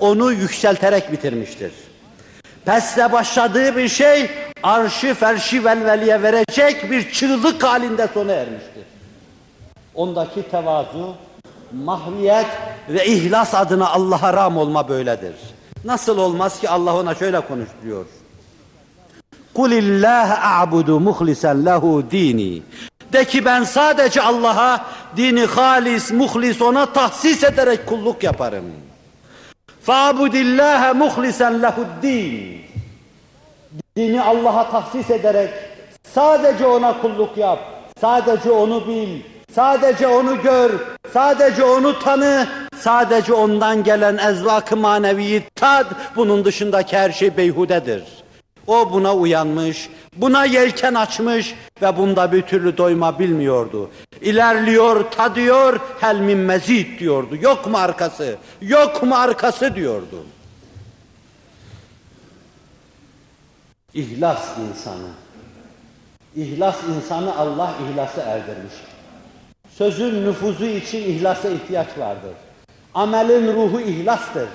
onu yükselterek bitirmiştir. Pesle başladığı bir şey arşı ferşi velveliye verecek bir çığlık halinde sona ermiştir. Ondaki tevazu, mahviyet ve ihlas adına Allah'a ram olma böyledir. Nasıl olmaz ki Allah ona şöyle konuşturuyor. قُلِ اللّٰهَ اَعْبُدُ مُخْلِسًا لَهُ dini. De ki ben sadece Allah'a dini halis, muhlis ona tahsis ederek kulluk yaparım. فَعْبُدِ اللّٰهَ مُخْلِسًا لَهُ din. Dini Allah'a tahsis ederek sadece ona kulluk yap, sadece onu bil, sadece onu gör, sadece onu tanı, sadece ondan gelen ezvak-ı maneviyi tad, bunun dışındaki her şey beyhudedir. O buna uyanmış, buna yelken açmış ve bunda bir türlü doyma bilmiyordu. İlerliyor, tadıyor, hel min mezid diyordu. Yok mu arkası? Yok mu arkası diyordu. İhlas insanı. İhlas insanı Allah ihlası erdirmiş. Sözün nüfuzu için ihlasa ihtiyaç vardır. Amelin ruhu ihlastır.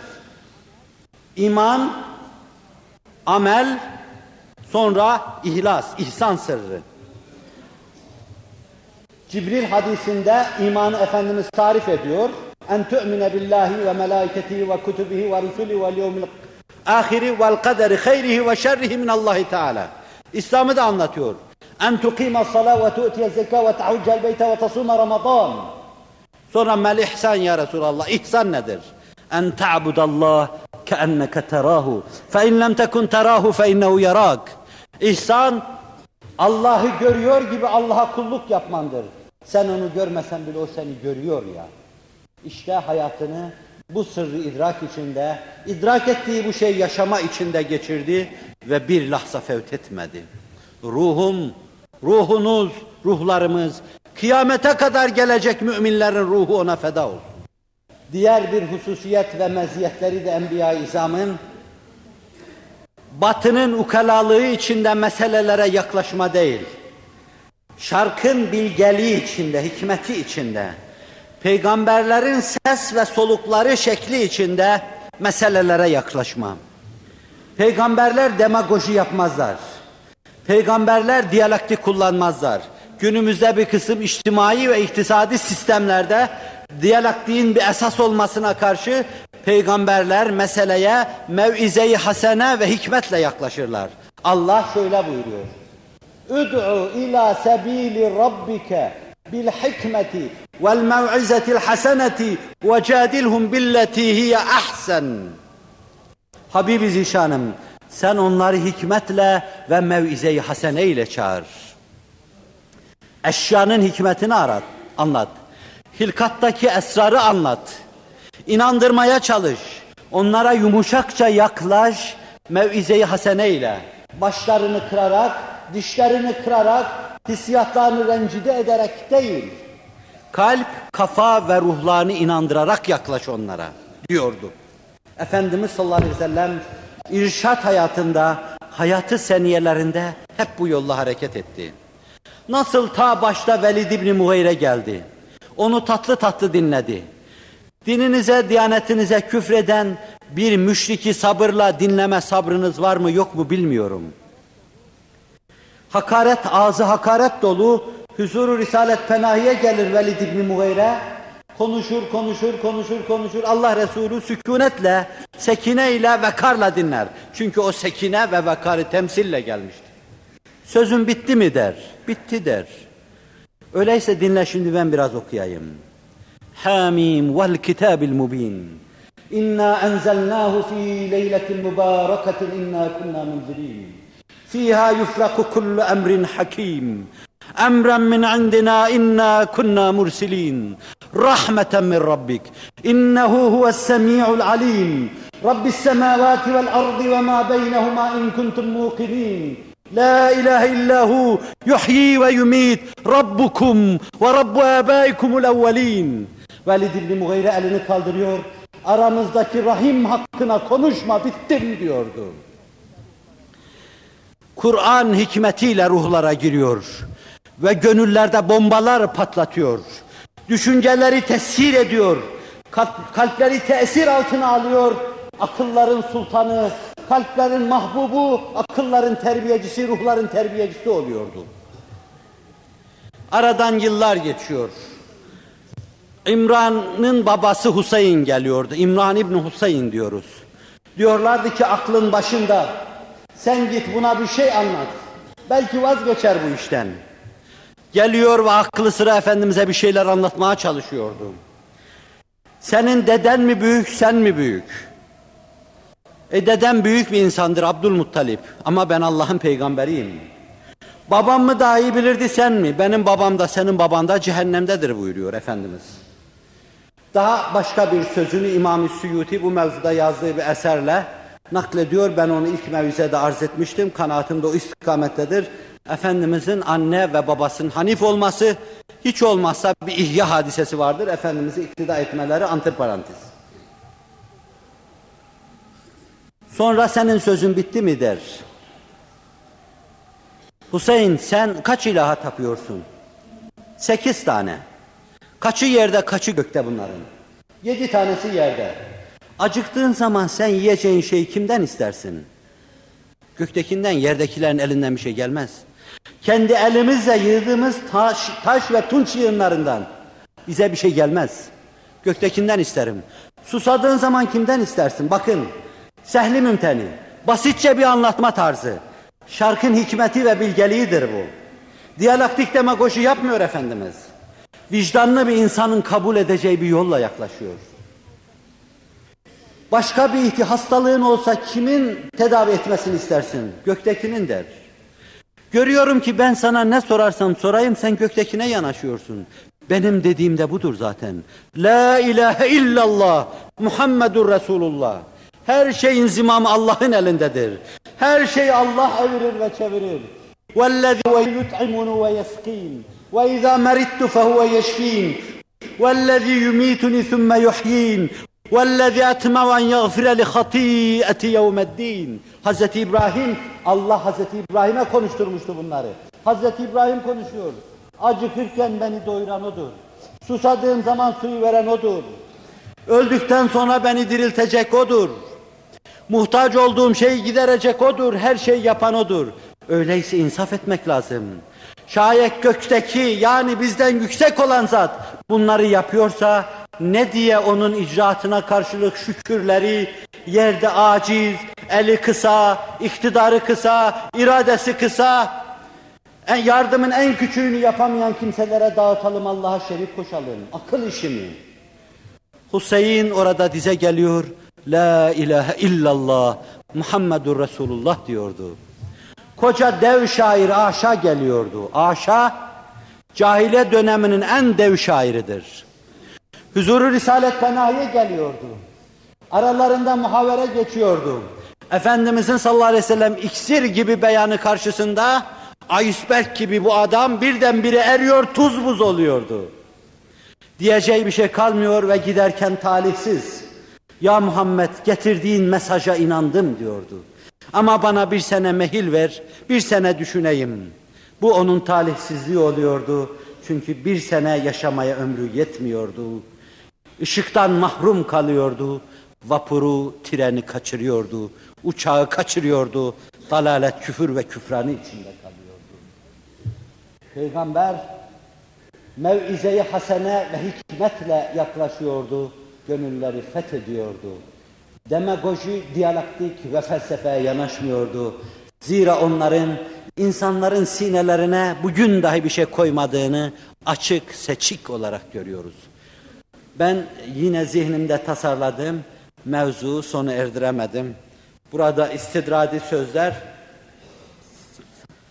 İman, amel, sonra ihlas, ihsan sırrı. Cibril hadisinde imanı Efendimiz tarif ediyor. En tu'mine billahi ve melaiketihi ve kutubihi ve rusuli ve yevmil ahiri vel kaderi hayrihi ve şerrihi min Allahi Teala. İslam'ı da anlatıyor. En tuqima salat ve tu'tiye zeka ve ta'uccel beyte ve tasuma Ramazan. Sonra mel ihsan ya Resulallah. İhsan nedir? En ta'budallah Fe in lem tekun terahu fe innehu yarak. İhsan Allah'ı görüyor gibi Allah'a kulluk yapmandır. Sen onu görmesen bile o seni görüyor ya. İşte hayatını bu sırrı idrak içinde, idrak ettiği bu şey yaşama içinde geçirdi ve bir lahza fevt etmedi. Ruhum, ruhunuz, ruhlarımız, kıyamete kadar gelecek müminlerin ruhu ona feda olsun. Diğer bir hususiyet ve meziyetleri de Enbiya-i İzam'ın batının ukalalığı içinde meselelere yaklaşma değil, şarkın bilgeliği içinde, hikmeti içinde, peygamberlerin ses ve solukları şekli içinde meselelere yaklaşma. Peygamberler demagoji yapmazlar. Peygamberler diyalektik kullanmazlar. Günümüzde bir kısım içtimai ve iktisadi sistemlerde diyalektiğin bir esas olmasına karşı peygamberler meseleye mev'ize-i hasene ve hikmetle yaklaşırlar. Allah şöyle buyuruyor. Ud'u ila sebili rabbike bil hikmeti vel mev'izetil haseneti ve cadilhum billeti hiye ahsen. Habibi Zişanım sen onları hikmetle ve mev'ize-i hasene ile çağır. Eşyanın hikmetini arat, anlat. Hilkattaki esrarı anlat. İnandırmaya çalış. Onlara yumuşakça yaklaş, mev'ize-i hasene ile. Başlarını kırarak, dişlerini kırarak, hissiyatlarını rencide ederek değil. Kalp, kafa ve ruhlarını inandırarak yaklaş onlara diyordu. Efendimiz sallallahu aleyhi ve sellem irşat hayatında, hayatı seniyelerinde hep bu yolla hareket etti. Nasıl ta başta Velid İbni Mughire geldi. Onu tatlı tatlı dinledi. Dininize, diyanetinize küfreden bir müşriki sabırla dinleme sabrınız var mı yok mu bilmiyorum. Hakaret, ağzı hakaret dolu, huzuru Risalet Penahi'ye gelir Velid İbni Mughire. Konuşur, konuşur, konuşur, konuşur. Allah Resulü sükunetle, sekine ile, vekarla dinler. Çünkü o sekine ve vekarı temsille gelmiştir. Sözün bitti mi der, bitti der. Öyleyse dinle şimdi ben biraz okuyayım. Hamim vel kitabil mubin. İnna enzelnahu fi leyletin mübareketin inna kunna munzirin. Fiha yufraku kullu emrin hakim. Emren min indina inna kunna mursilin. Rahmeten min rabbik. İnnehu huves semi'ul alim. Vel ardı ve ma beynehuma in kuntum muqinin. La ilahe illahu yuhyi ve yumit Rabbukum ve Rabbu abaikumul evvelin. Velid İbni Mughire elini kaldırıyor. Aramızdaki rahim hakkına konuşma bittim diyordu. Kur'an hikmetiyle ruhlara giriyor ve gönüllerde bombalar patlatıyor. Düşünceleri tesir ediyor. Kalp- kalpleri tesir altına alıyor. Akılların sultanı, kalplerin mahbubu, akılların terbiyecisi, ruhların terbiyecisi oluyordu. Aradan yıllar geçiyor. İmran'ın babası Hüseyin geliyordu. İmran İbni Hüseyin diyoruz. Diyorlardı ki aklın başında sen git buna bir şey anlat. Belki vazgeçer bu işten. Geliyor ve aklı sıra Efendimiz'e bir şeyler anlatmaya çalışıyordu. Senin deden mi büyük, sen mi büyük? E dedem büyük bir insandır Abdülmuttalip ama ben Allah'ın peygamberiyim. Babam mı daha iyi bilirdi sen mi? Benim babam da senin baban da cehennemdedir buyuruyor Efendimiz. Daha başka bir sözünü İmam-ı Suyuti bu mevzuda yazdığı bir eserle naklediyor. Ben onu ilk mevzede arz etmiştim. Kanaatim de o istikamettedir. Efendimizin anne ve babasının Hanif olması hiç olmazsa bir ihya hadisesi vardır. Efendimiz'i iktida etmeleri antiparantez. Sonra senin sözün bitti mi der. Hüseyin sen kaç ilaha tapıyorsun? Sekiz tane. Kaçı yerde, kaçı gökte bunların? Yedi tanesi yerde. Acıktığın zaman sen yiyeceğin şeyi kimden istersin? Göktekinden, yerdekilerin elinden bir şey gelmez. Kendi elimizle yığdığımız taş, taş ve tunç yığınlarından bize bir şey gelmez. Göktekinden isterim. Susadığın zaman kimden istersin? Bakın, sehli mümteni, basitçe bir anlatma tarzı. Şarkın hikmeti ve bilgeliğidir bu. Diyalektik demagoji yapmıyor Efendimiz. Vicdanlı bir insanın kabul edeceği bir yolla yaklaşıyor. Başka bir ihti hastalığın olsa kimin tedavi etmesini istersin? Göktekinin der. Görüyorum ki ben sana ne sorarsam sorayım sen göktekine yanaşıyorsun. Benim dediğim de budur zaten. La ilahe illallah Muhammedur Resulullah. Her şeyin zimamı Allah'ın elindedir. Her şey Allah evirir ve çevirir. وَالَّذِي يُطْعِمُنُ وَيَسْقِينَ وَإِذَا مَرِضْتُ فَهُوَ يَشْفِينَ وَالَّذِي يُمِيتُنِي ثُمَّ يُحْيِينَ وَالَّذِي أَتْمَعُ أَنْ يَغْفِرَ لِخَطِيئَةِ يَوْمَ الدِّينِ Hazreti İbrahim, Allah Hazreti İbrahim'e konuşturmuştu bunları. Hazreti İbrahim konuşuyor. Acıkırken beni doyuran odur. Susadığım zaman suyu veren odur. Öldükten sonra beni diriltecek odur. Muhtaç olduğum şeyi giderecek odur, her şeyi yapan odur. Öyleyse insaf etmek lazım. Şayet gökteki yani bizden yüksek olan zat bunları yapıyorsa ne diye onun icraatına karşılık şükürleri yerde aciz, eli kısa, iktidarı kısa, iradesi kısa, en yardımın en küçüğünü yapamayan kimselere dağıtalım Allah'a şerik koşalım. Akıl işi mi? Hüseyin orada dize geliyor. La ilahe illallah Muhammedur Resulullah diyordu. Koca dev şair Aşa geliyordu. Aşa cahile döneminin en dev şairidir. Huzuru Risalet Penahi'ye geliyordu. Aralarında muhavere geçiyordu. Efendimizin sallallahu aleyhi ve sellem iksir gibi beyanı karşısında iceberg gibi bu adam birdenbire eriyor tuz buz oluyordu. Diyeceği bir şey kalmıyor ve giderken talihsiz. Ya Muhammed getirdiğin mesaja inandım diyordu. Ama bana bir sene mehil ver, bir sene düşüneyim. Bu onun talihsizliği oluyordu. Çünkü bir sene yaşamaya ömrü yetmiyordu. Işıktan mahrum kalıyordu. Vapuru, treni kaçırıyordu. Uçağı kaçırıyordu. Dalalet, küfür ve küfranı içinde kalıyordu. Peygamber mev'ize-i hasene ve hikmetle yaklaşıyordu. Gönülleri fethediyordu. Demagoji, diyalektik ve felsefeye yanaşmıyordu. Zira onların insanların sinelerine bugün dahi bir şey koymadığını açık, seçik olarak görüyoruz. Ben yine zihnimde tasarladığım mevzu sonu erdiremedim. Burada istidradi sözler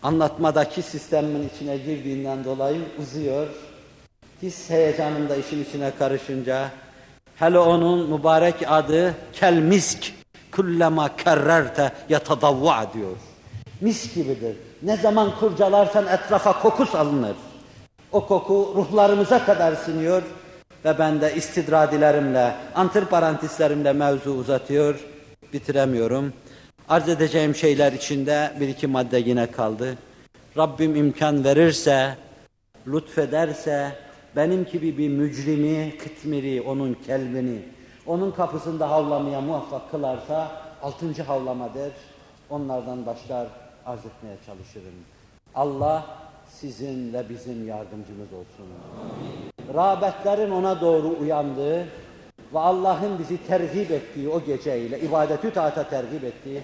anlatmadaki sistemin içine girdiğinden dolayı uzuyor. His heyecanım da işin içine karışınca hele onun mübarek adı kel misk kullema kerrerte yatadavva diyor. Mis gibidir. Ne zaman kurcalarsan etrafa koku salınır. O koku ruhlarımıza kadar siniyor ve ben de istidradilerimle, antiparantistlerimle mevzu uzatıyor, bitiremiyorum. Arz edeceğim şeyler içinde bir iki madde yine kaldı. Rabbim imkan verirse, lütfederse, benim gibi bir mücrimi, kıtmiri, onun kelbini, onun kapısında havlamaya muvaffak kılarsa, altıncı havlamadır. Onlardan başlar arz etmeye çalışırım. Allah sizin ve bizim yardımcımız olsun. Rağbetlerin ona doğru uyandığı ve Allah'ın bizi terhip ettiği o geceyle, ibadetü taata terhip ettiği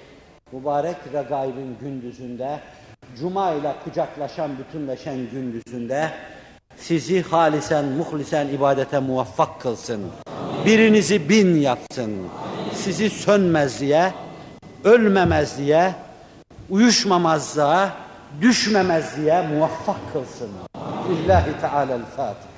mübarek regaibin gündüzünde, Cuma ile kucaklaşan, bütünleşen gündüzünde sizi halisen, muhlisen ibadete muvaffak kılsın. Birinizi bin yapsın. Sizi sönmezliğe, ölmemezliğe, uyuşmamazlığa, düşmemezliğe muvaffak kılsın. Lillahi Teala'l-Fatiha.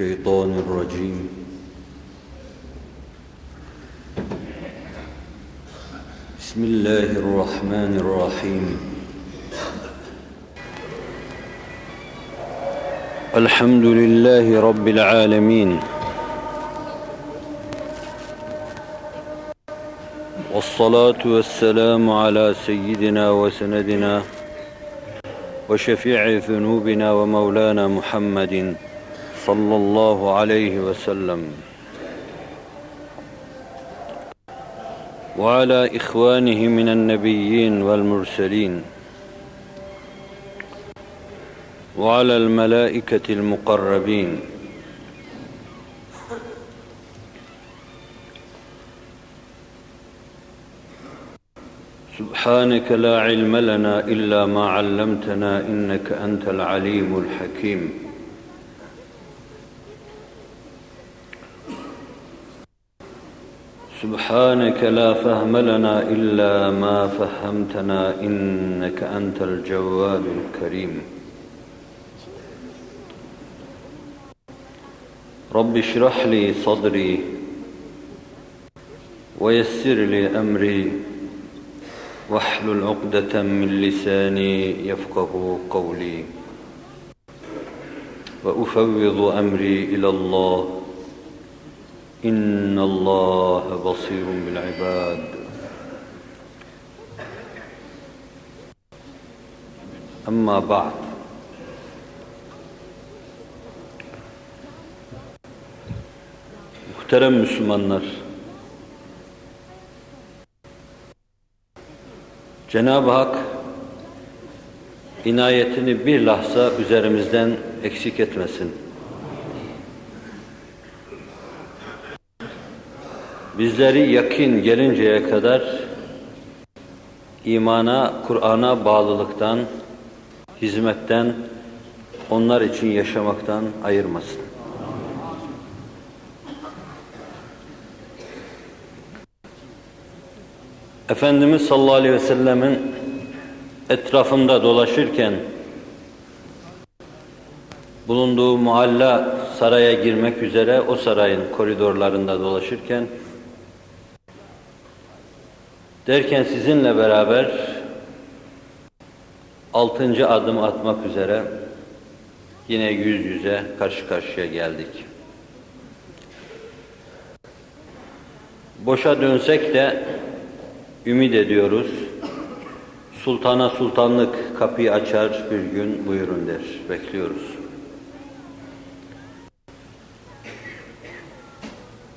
الشيطان الرجيم. بسم الله الرحمن الرحيم. الحمد لله رب العالمين. والصلاة والسلام على سيدنا وسندنا وشفيع ذنوبنا ومولانا محمد صلى الله عليه وسلم. وعلى إخوانه من النبيين والمرسلين. وعلى الملائكة المقربين. سبحانك لا علم لنا إلا ما علمتنا إنك أنت العليم الحكيم. سبحانك لا فهم لنا إلا ما فهمتنا إنك أنت الجواد الكريم. رب اشرح لي صدري ويسر لي أمري واحلل عقدة من لساني يفقه قولي. وأفوض أمري إلى الله إن الله بصير بالعباد أما بعد Muhterem Müslümanlar, Cenab-ı Hak inayetini bir lahza üzerimizden eksik etmesin. Bizleri yakin gelinceye kadar imana, Kur'an'a bağlılıktan, hizmetten, onlar için yaşamaktan ayırmasın. Efendimiz sallallahu aleyhi ve sellemin etrafında dolaşırken bulunduğu muhalla saraya girmek üzere o sarayın koridorlarında dolaşırken derken sizinle beraber altıncı adım atmak üzere yine yüz yüze karşı karşıya geldik. Boşa dönsek de ümit ediyoruz. Sultana sultanlık kapıyı açar bir gün buyurun der. Bekliyoruz.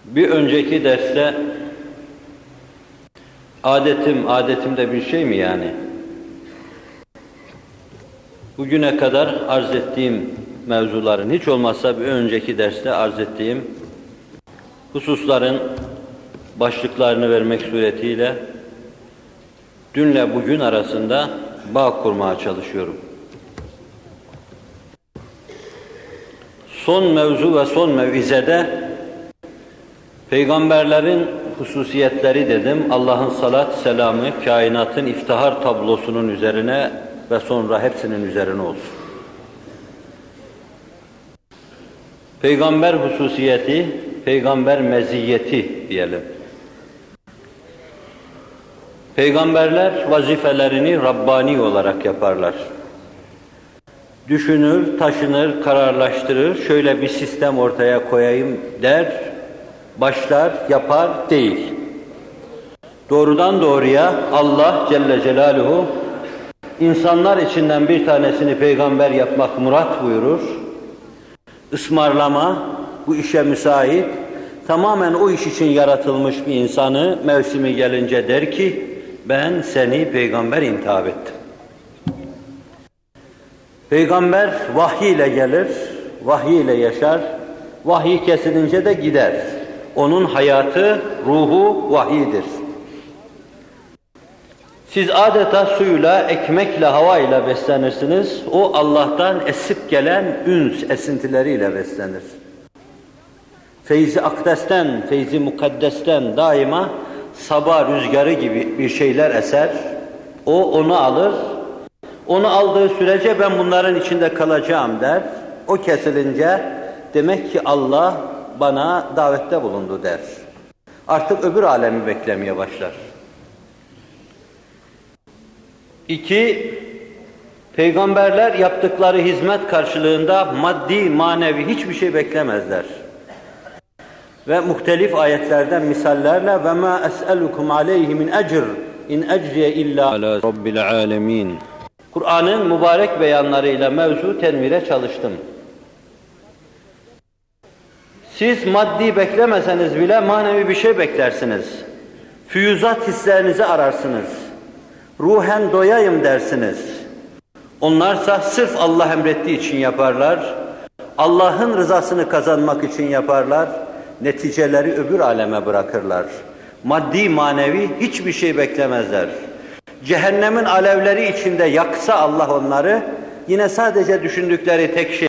Bir önceki derste adetim, adetimde bir şey mi yani? Bugüne kadar arz ettiğim mevzuların hiç olmazsa bir önceki derste arz ettiğim hususların başlıklarını vermek suretiyle dünle bugün arasında bağ kurmaya çalışıyorum. Son mevzu ve son mevizede peygamberlerin hususiyetleri dedim. Allah'ın salat selamı kainatın iftihar tablosunun üzerine ve sonra hepsinin üzerine olsun. Peygamber hususiyeti, peygamber meziyeti diyelim. Peygamberler vazifelerini Rabbani olarak yaparlar. Düşünür, taşınır, kararlaştırır, şöyle bir sistem ortaya koyayım der, başlar, yapar değil. Doğrudan doğruya Allah Celle Celaluhu insanlar içinden bir tanesini peygamber yapmak murat buyurur. Ismarlama, bu işe müsait, tamamen o iş için yaratılmış bir insanı mevsimi gelince der ki, ben seni peygamber intihap ettim. Peygamber vahiy ile gelir, vahiy ile yaşar, vahiy kesilince de gider. Onun hayatı, ruhu vahiydir. Siz adeta suyla, ekmekle, havayla beslenirsiniz. O Allah'tan esip gelen üns esintileriyle beslenir. Feyzi akdesten, feyzi mukaddesten daima sabah rüzgarı gibi bir şeyler eser. O onu alır. Onu aldığı sürece ben bunların içinde kalacağım der. O kesilince demek ki Allah bana davette bulundu der. Artık öbür alemi beklemeye başlar. İki, Peygamberler yaptıkları hizmet karşılığında maddi, manevi hiçbir şey beklemezler. Ve muhtelif ayetlerden misallerle ve ma es'elukum aleyhi min ecr in ecriye illa ala rabbil alemin. Kur'an'ın mübarek beyanlarıyla mevzu tenvire çalıştım. Siz maddi beklemeseniz bile manevi bir şey beklersiniz. Füyüzat hislerinizi ararsınız. Ruhen doyayım dersiniz. Onlarsa sırf Allah emrettiği için yaparlar. Allah'ın rızasını kazanmak için yaparlar. Neticeleri öbür aleme bırakırlar. Maddi manevi hiçbir şey beklemezler. Cehennemin alevleri içinde yaksa Allah onları, yine sadece düşündükleri tek şey